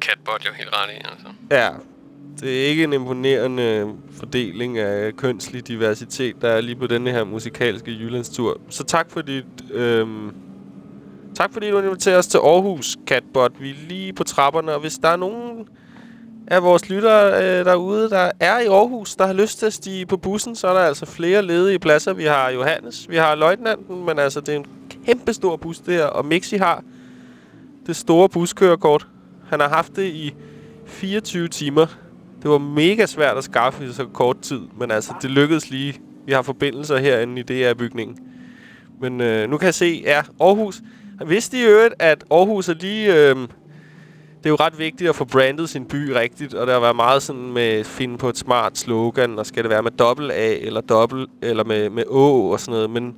Catbot jo helt ret i, altså. Ja, det er ikke en imponerende fordeling af kønslig diversitet, der er lige på denne her musikalske Jyllandstur. Så tak for dit... Øhm, tak fordi du inviterer os til Aarhus, Catbot. Vi er lige på trapperne, og hvis der er nogen af vores lyttere øh, derude, der er i Aarhus, der har lyst til at stige på bussen, så er der altså flere ledige pladser. Vi har Johannes, vi har Løjtnanten, men altså det er en kæmpe stor bus det her, og Mixi har det store buskørekort. Han har haft det i 24 timer. Det var mega svært at skaffe i så kort tid, men altså det lykkedes lige. Vi har forbindelser herinde i DR-bygningen. Men øh, nu kan jeg se, ja, Aarhus. Vidste I øvrigt, at Aarhus er lige... Øh, det er jo ret vigtigt at få brandet sin by rigtigt, og der har været meget sådan med at finde på et smart slogan, og skal det være med dobbelt A eller dobbelt eller med, med Å og sådan noget. Men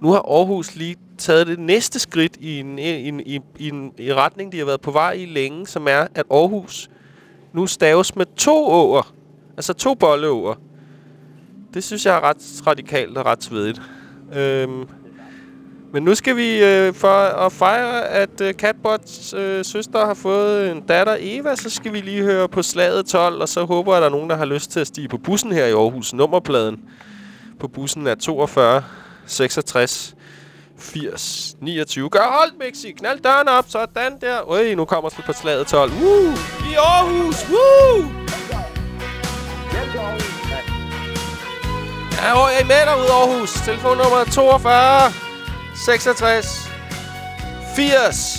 nu har Aarhus lige taget det næste skridt i en, i, en, i, i, en, i retning, de har været på vej i længe, som er, at Aarhus nu staves med to åer. Altså to bolleåer. Det synes jeg er ret radikalt og ret svedigt. Øhm, men nu skal vi, øh, for at fejre, at øh, Catbots øh, søster har fået en datter, Eva, så skal vi lige høre på slaget 12, og så håber jeg, at der er nogen, der har lyst til at stige på bussen her i Aarhus. Nummerpladen på bussen er 42 66 80 29. Gør holdt, Mixi! Knald døren op, sådan der. Øj, nu kommer vi på slaget 12. Woo! I Aarhus! Woo! Ja, hvor er I med derude, Aarhus? Telefonnummer 42 66 80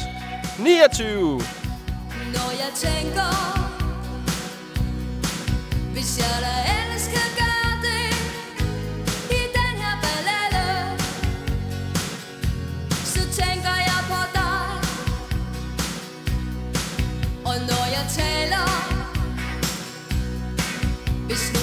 29. Når jeg tænker Hvis jeg da ellers kan gøre det I den her ballade Så tænker jeg på dig Og når jeg taler Hvis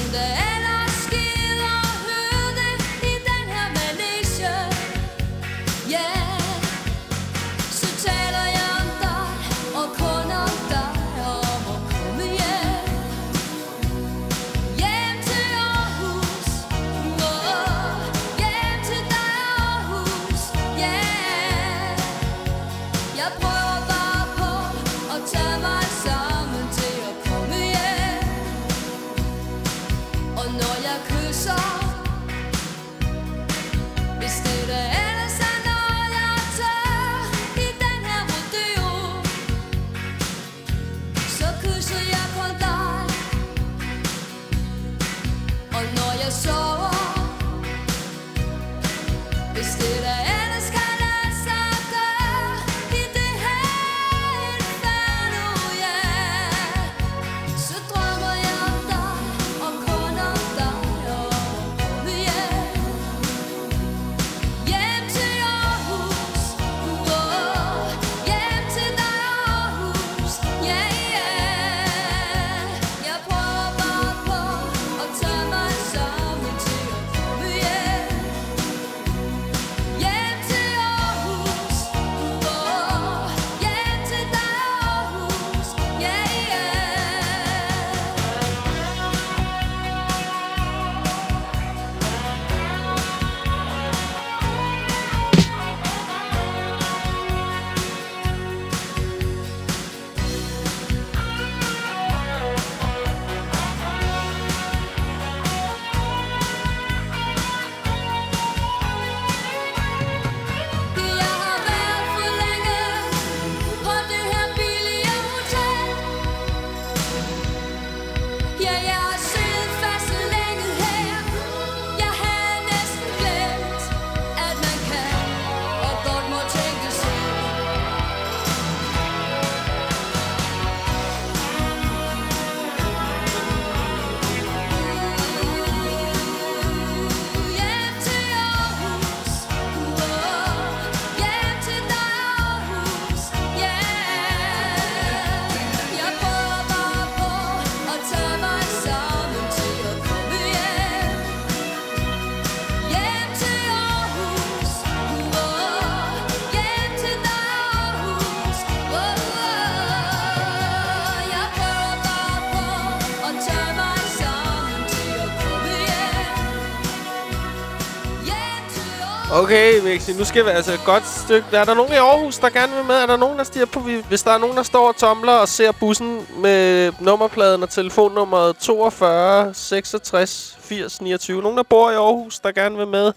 Okay, Mixi, nu skal vi altså et godt stykke. Er der nogen i Aarhus, der gerne vil med? Er der nogen, der stiger på? Hvis der er nogen, der står og tomler og ser bussen med nummerpladen og telefonnummeret 42 66 80 29. Nogen, der bor i Aarhus, der gerne vil med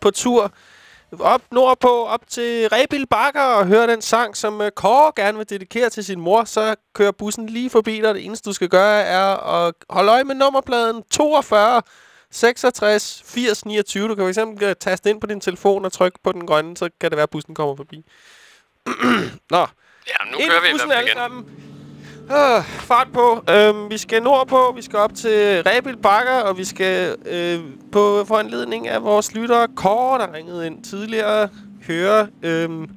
på tur op nordpå, op til Rebil Bakker og høre den sang, som øh, Kåre gerne vil dedikere til sin mor, så kører bussen lige forbi dig. Det eneste, du skal gøre, er at holde øje med nummerpladen 42 66 80 29. Du kan fx uh, taste ind på din telefon og trykke på den grønne, så kan det være, at bussen kommer forbi. Nå. Ja, nu Ind kører vi bussen alle igen. sammen. Uh, fart på. Uh, vi skal nordpå, vi skal op til Rebil Bakker, og vi skal uh, på foranledning af vores lyttere Kåre, der ringede ind tidligere, høre uh,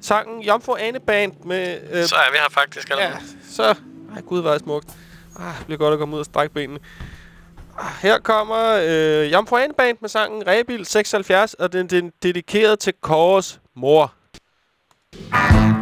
sangen Jomfru Ane Band med... Uh, Så er vi her faktisk allerede. Ja, så... Ej, gud, hvor er smukt. Ah, det bliver godt at komme ud og strække benene. Her kommer øh, Jomfru Ane Band med sangen Rebil 76, og den, den er dedikeret til Kåres mor. Ah.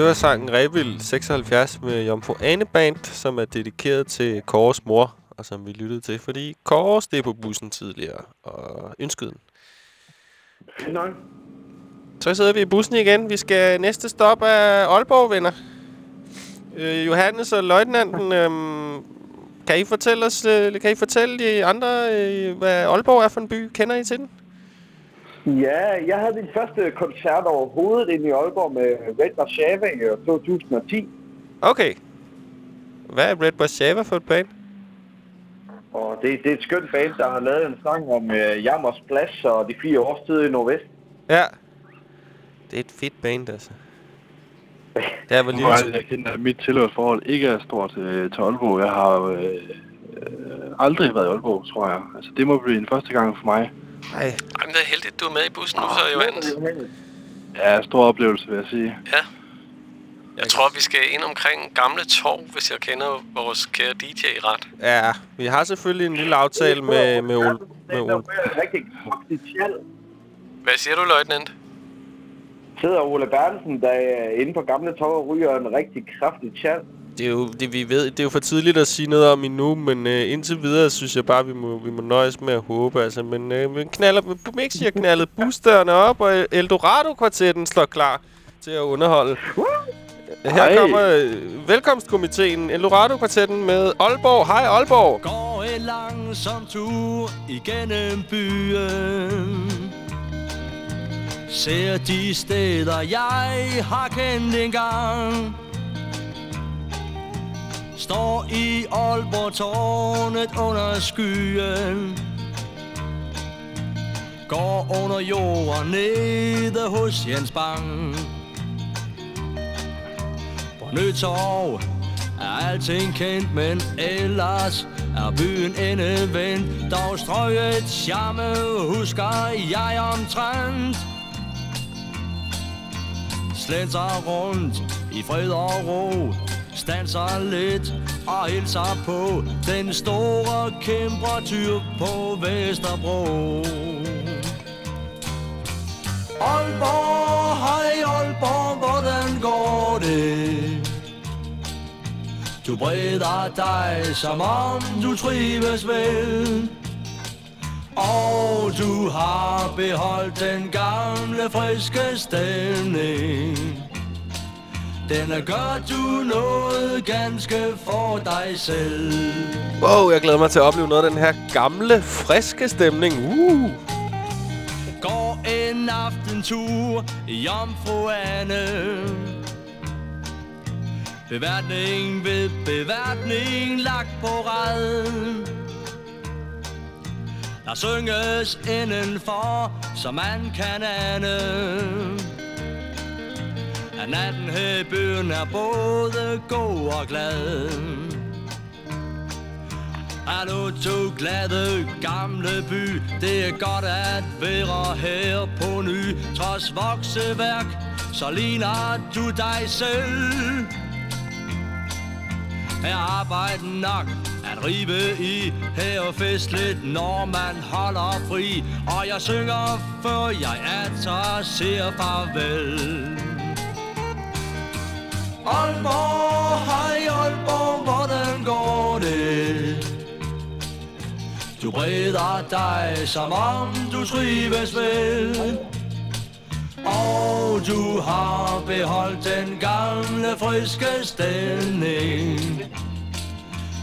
Det var sangen Revild 76 med Jomfru Ane Band, som er dedikeret til Kåres mor, og som vi lyttede til, fordi Kåre steg på bussen tidligere og ønskede den. Nok. Så sidder vi i bussen igen. Vi skal næste stop af Aalborg, venner. Øh, Johannes og løjtnanten, øhm, kan I fortælle os, øh, kan I fortælle de andre, øh, hvad Aalborg er for en by? Kender I til den? Ja, jeg havde min første koncert overhovedet inde i Aalborg med Red Warszawa i år 2010. Okay. Hvad er Red Warszawa for et band? Og det, det er et skønt band, der har lavet en sang om uh, Jammers Plads og de fire årstider i Nordvest. Ja. Det er et fedt band, altså. Det er vel lige... Jeg kender, at mit tilhørsforhold ikke er stort øh, til Aalborg. Jeg har øh, øh, aldrig været i Aalborg, tror jeg. Altså, det må blive en første gang for mig. Nej. Jamen, det er heldigt, du er med i bussen nu, så Johannes. Ja, stor oplevelse, vil jeg sige. Ja. Jeg tror, vi skal ind omkring Gamle Torv, hvis jeg kender vores kære DJ ret. Ja, vi har selvfølgelig en lille aftale med, med Ole. Med Ole. Hvad siger du, løjtnant? Sidder Ole Bertelsen, der er inde på Gamle Torv og ryger en rigtig kraftig tjal. Det er jo, det, vi ved, det er jo for tidligt at sige noget om endnu, men øh, indtil videre synes jeg bare, vi må, vi må nøjes med at håbe. Altså, men øh, vi knaller, Mixi har knaldet boosterne op, og Eldorado-kvartetten står klar til at underholde. Her Hej. kommer øh, velkomstkomiteen, Eldorado-kvartetten med Aalborg. Hej Aalborg! Går en langsom tur igennem byen Ser de steder, jeg har kendt engang Står i Aalborg tårnet under skyen Går under jorden nede hos Jens Bang På Nytorv er alting kendt, men ellers er byen endevendt. Dog strøget charme husker jeg omtrent. Slænser rundt i fred og ro, stanser lidt og hilser på den store kæmpertyr på Vesterbro. Aalborg, hej Aalborg, hvordan går det? Du breder dig, som om du trives vel Og du har beholdt den gamle, friske stemning den gør du noget ganske for dig selv Wow, jeg glæder mig til at opleve noget af den her gamle, friske stemning. Uh! Går en aftentur i Jomfru Anne Beværtning ved beværtning lagt på rad Der synges indenfor, så man kan ane at natten her i byen er både god og glad. Hallo to glade gamle by Det er godt at være her på ny. Trods vokseværk, så ligner du dig selv. Her arbejde nok at rive i? Her er festligt, når man holder fri. Og jeg synger, før jeg atter siger farvel. Aalborg, hej Aalborg, hvordan går det? Du breder dig, som om du trives vel Og du har beholdt den gamle, friske stemning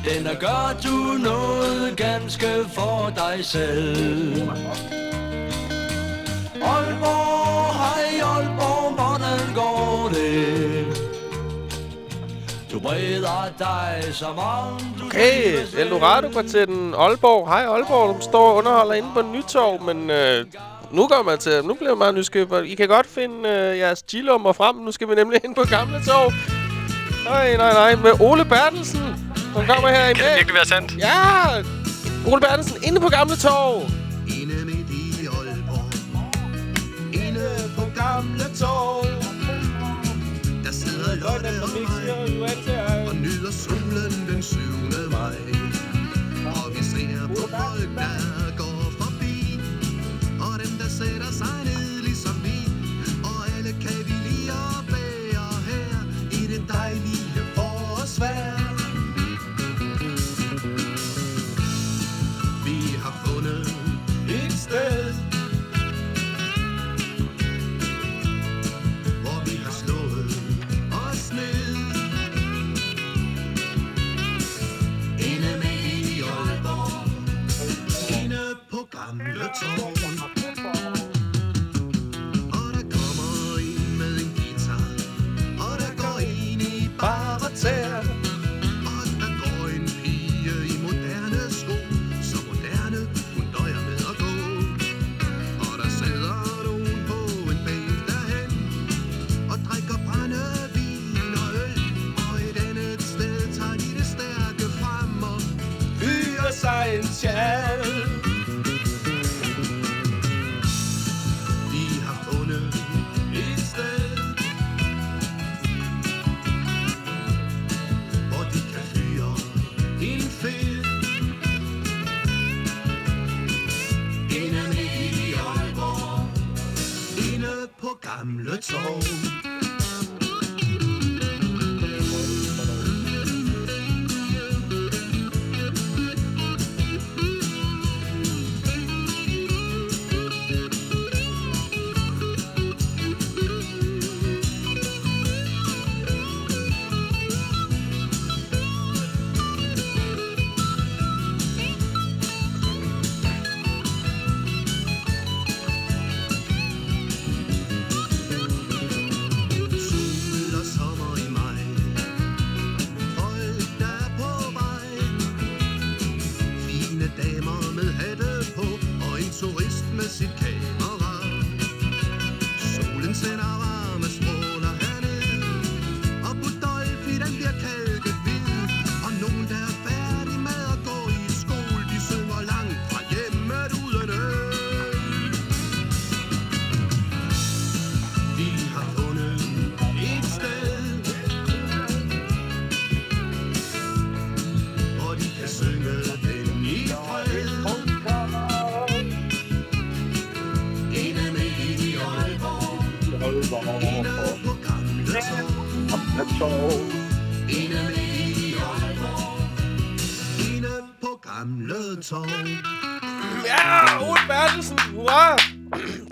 Den er gør du noget ganske for dig selv Aalborg, hej Aalborg, hvordan går det? Du breder dig, som om du Okay, Eldorado-kvartetten Aalborg. Hej Aalborg, de står og underholder inde på Nytorv, men øh, nu går man til, nu bliver meget nysgerrig. I kan godt finde øh, jeres chillummer frem. Nu skal vi nemlig ind på Gamle Torv. Nej, nej, nej, med Ole Bertelsen, som kommer her i Kan det virkelig være sandt? Ja! Ole Bertelsen inde på Gamle Torv. Inde midt i Aalborg Inde på gamle torv der sidder Lotte og mig Og nyder solen I'm the one.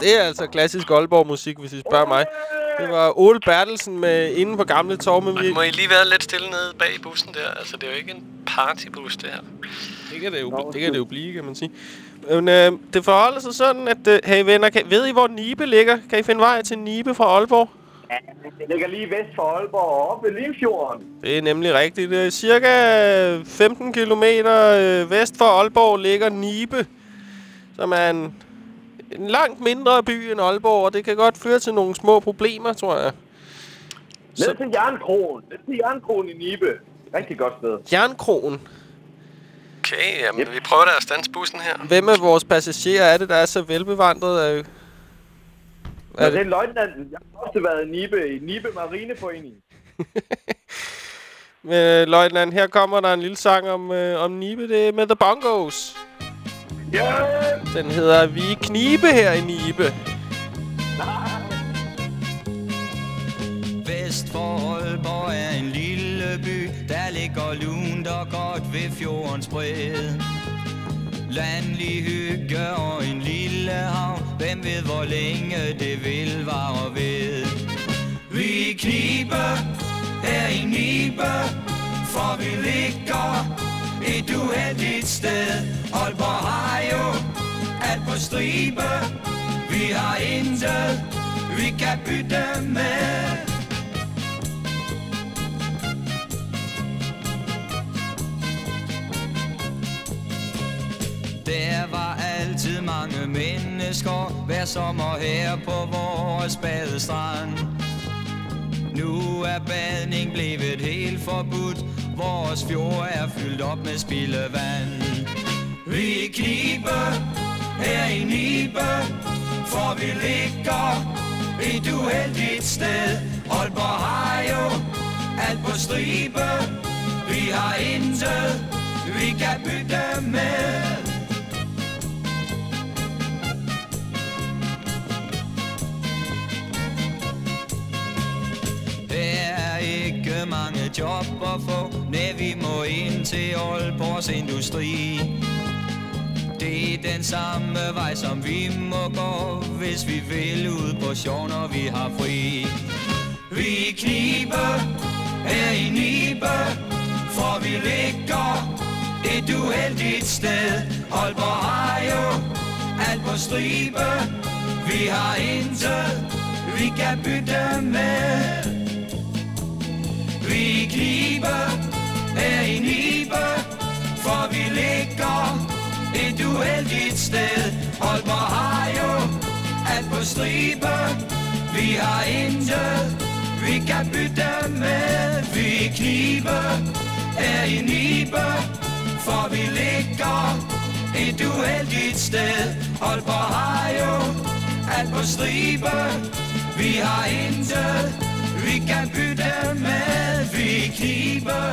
Det er altså klassisk Aalborg-musik, hvis I spørger mig. Det var Ole Bertelsen med inde på Gamle Torv, men vi... Må I lige være lidt stille nede bag i bussen der? Altså, det er jo ikke en partybus, det her. Det kan det jo, det kan det jo blive, kan man sige. Men øh, det forholder sig sådan, at... Øh, hey venner, kan, ved I, hvor Nibe ligger? Kan I finde vej til Nibe fra Aalborg? Ja, det ligger lige vest for Aalborg og oppe ved Limfjorden. Det er nemlig rigtigt. Øh, cirka 15 km øh, vest for Aalborg ligger Nibe, som er en, en langt mindre by end Aalborg, og det kan godt føre til nogle små problemer, tror jeg. Ned til Jernkrogen. Ned til Jernkrogen i Nibe. Rigtig godt sted. Jernkrogen. Okay, jamen, yep. vi prøver da at stands bussen her. Hvem af vores passagerer er det, der er så velbevandret? Øh, Er det er løjtnanten. Jeg har også været i Nibe, i Nibe Marineforening. med løjtnant, her kommer der en lille sang om, øh, om Nibe. Det er med The Bongos. Yeah! Den hedder Vi er Knibe her i Nibe. Vest for Aalborg er en lille by, der ligger lunt og godt ved fjordens bred. Landlig hygge og en lille havn, hvem ved hvor længe det vil vare ved. Vi er knibe her i Nibe, for vi ligger et uheldigt sted. Aalborg har jo alt på stribe, vi har intet, vi kan bytte med. Der var altid mange mennesker Hver sommer her på vores badestrand Nu er badning blevet helt forbudt Vores fjord er fyldt op med spildevand. Vi er knibe her i Nibe For vi ligger et uheldigt sted. Aalborg har jo alt på stribe. Vi har intet, vi kan bytte med. Job at få Nej, vi må ind til Aalborgs industri. Det er den samme vej, som vi må gå Hvis vi vil ud på sjov, når vi har fri. Vi er knibe her i Nibe For vi ligger et uheldigt sted. Aalborg har jo alt på stribe. Vi har intet, vi kan bytte med. Vi knibe er i Nibe For vi ligger et uheldigt sted. Aalborg har jo alt på stribe. Vi har intet, vi kan bytte med. Vi knibe er i Nibe For vi ligger et uheldigt sted. Aalborg har jo alt på stribe. Vi har intet, vi kan bytte med Vi kniber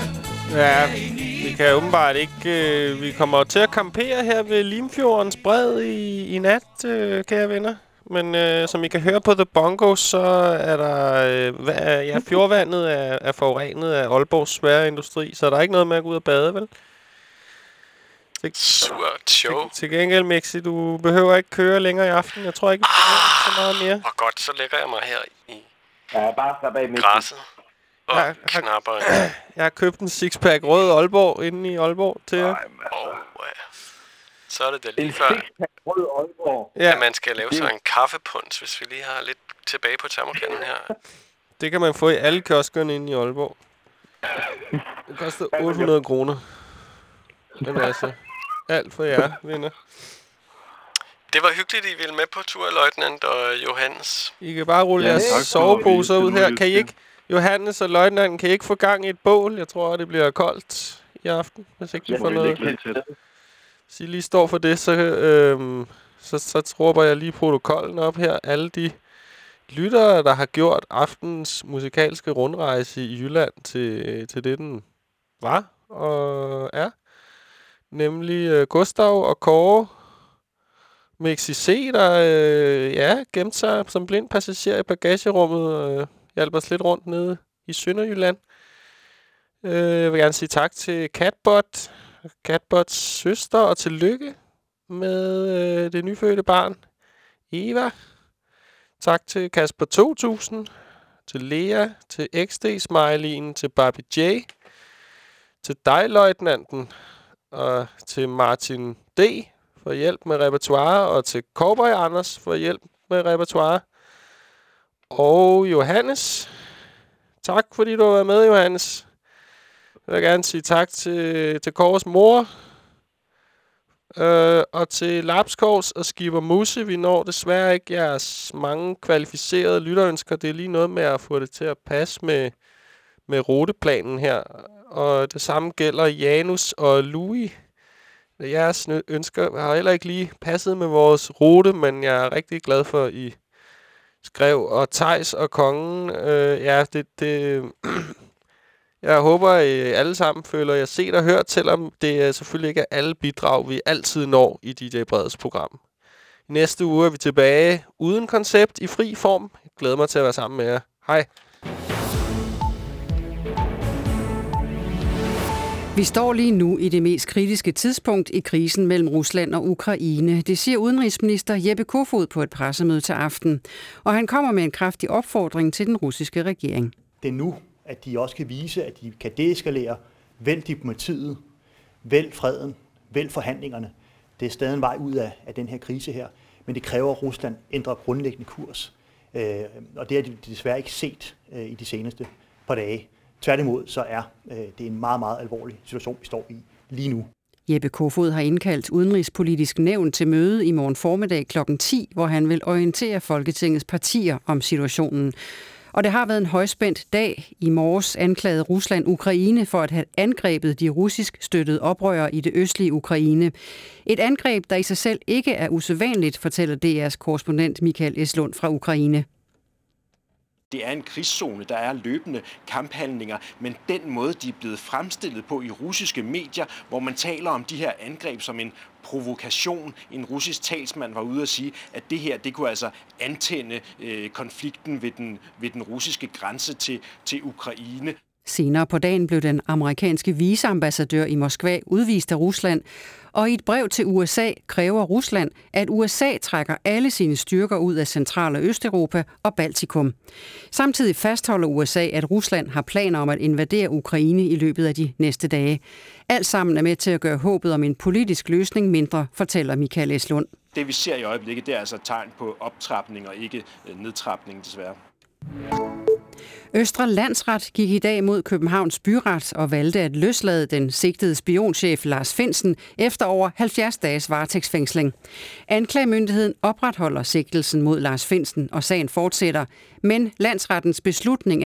Ja, vi kan åbenbart ikke... Øh, vi kommer til at campere her ved Limfjordens bred i, i nat, øh, kære venner. Men øh, som I kan høre på The Bongo, så er der... Øh, hvad ja, fjordvandet er, er forurenet af Aalborgs svære industri, så der er ikke noget med at gå ud og bade, vel? Til, Surt show. til, til gengæld, Mixi, du behøver ikke køre længere i aften. Jeg tror ikke, vi ah, så meget mere. Og godt, så lægger jeg mig her i Ja, bare slap af med græsset og Jeg har- knapper. Jeg har købt en sixpack rød Aalborg inde i Aalborg til jer. Oh, så er det da lige før, rød Aalborg. Ja. at man skal lave sig en kaffepunch, hvis vi lige har lidt tilbage på termokanden her. Det kan man få i alle kioskerne inde i Aalborg. Det koster 800 kroner. Men altså, alt for jer, venner. Det var hyggeligt, I ville med på tur, løjtnant og Johannes. I kan bare rulle Ja, jeres soveposer ud her. Kan I ikke, Johannes og løjtnanten, kan I ikke få gang i et bål? Jeg tror, det bliver koldt i aften, hvis ikke vi får det noget. Hvis I lige står for det, så, øhm, så, så råber jeg lige protokollen op her. Alle de lyttere, der har gjort aftens musikalske rundrejse i Jylland til, til det, den var og er. Nemlig øh, Gustav og Kåre. Mixi C, der øh, ja, gemte sig som blind passager i bagagerummet og øh, hjalp os lidt rundt nede i Sønderjylland. Øh, jeg vil gerne sige tak til Catbot, Catbots søster, og tillykke med øh, det nyfødte barn, Eva. Tak til Kasper 2000, til Lea, til XD Smileyen, til Barbie J, til dig, løjtnanten, og til Martin D for hjælp med repertoire, og til Cowboy Anders for hjælp med repertoire. Og Johannes. Tak fordi du har været med, Johannes. Jeg vil gerne sige tak til, til Kåres mor. Øh, og til Lapskovs og Skipper Musse. Vi når desværre ikke jeres mange kvalificerede lytterønsker. Det er lige noget med at få det til at passe med, med ruteplanen her. Og det samme gælder Janus og Louis. Øh, Jeres ønsker har heller ikke lige passet med vores rute, men jeg er rigtig glad for, at I skrev. Og Tejs og Kongen, øh, ja, det, det jeg håber, at I alle sammen føler jer set og hørt, selvom det øh, selvfølgelig ikke er alle bidrag, vi altid når i DJ Breds program. Næste uge er vi tilbage uden koncept i fri form. Jeg glæder mig til at være sammen med jer. Hej. Vi står lige nu i det mest kritiske tidspunkt i krisen mellem Rusland og Ukraine. Det siger udenrigsminister Jeppe Kofod på et pressemøde til aften. Og han kommer med en kraftig opfordring til den russiske regering. Det er nu, at de også kan vise, at de kan deeskalere, vælg diplomatiet, vælg freden, vælg forhandlingerne. Det er stadig en vej ud af, af den her krise her, men det kræver, at Rusland ændrer grundlæggende kurs. Øh, og det har de desværre ikke set øh, i de seneste par dage. Tværtimod så er øh, det en meget, meget alvorlig situation, vi står i lige nu. Jeppe Kofod har indkaldt udenrigspolitisk nævn til møde i morgen formiddag kl. 10, hvor han vil orientere Folketingets partier om situationen. Og det har været en højspændt dag. I morges anklagede Rusland Ukraine for at have angrebet de russisk støttede oprørere i det østlige Ukraine. Et angreb, der i sig selv ikke er usædvanligt, fortæller DR's korrespondent Michael Eslund fra Ukraine. Det er en krigszone, der er løbende kamphandlinger, men den måde, de er blevet fremstillet på i russiske medier, hvor man taler om de her angreb som en provokation. En russisk talsmand var ude at sige, at det her, det kunne altså antænde øh, konflikten ved den, ved den russiske grænse til, til Ukraine. Senere på dagen blev den amerikanske viceambassadør i Moskva udvist af Rusland, og i et brev til USA kræver Rusland, at USA trækker alle sine styrker ud af Central- og Østeuropa og Baltikum. Samtidig fastholder USA, at Rusland har planer om at invadere Ukraine i løbet af de næste dage. Alt sammen er med til at gøre håbet om en politisk løsning mindre, fortæller Michael Eslund. Det vi ser i øjeblikket, det er altså et tegn på optrapning og ikke øh, nedtrapning desværre. Østre Landsret gik i dag mod Københavns Byret og valgte at løslade den sigtede spionchef Lars Finsen efter over 70 dages varetægtsfængsling. Anklagemyndigheden opretholder sigtelsen mod Lars Finsen, og sagen fortsætter, men landsrettens beslutning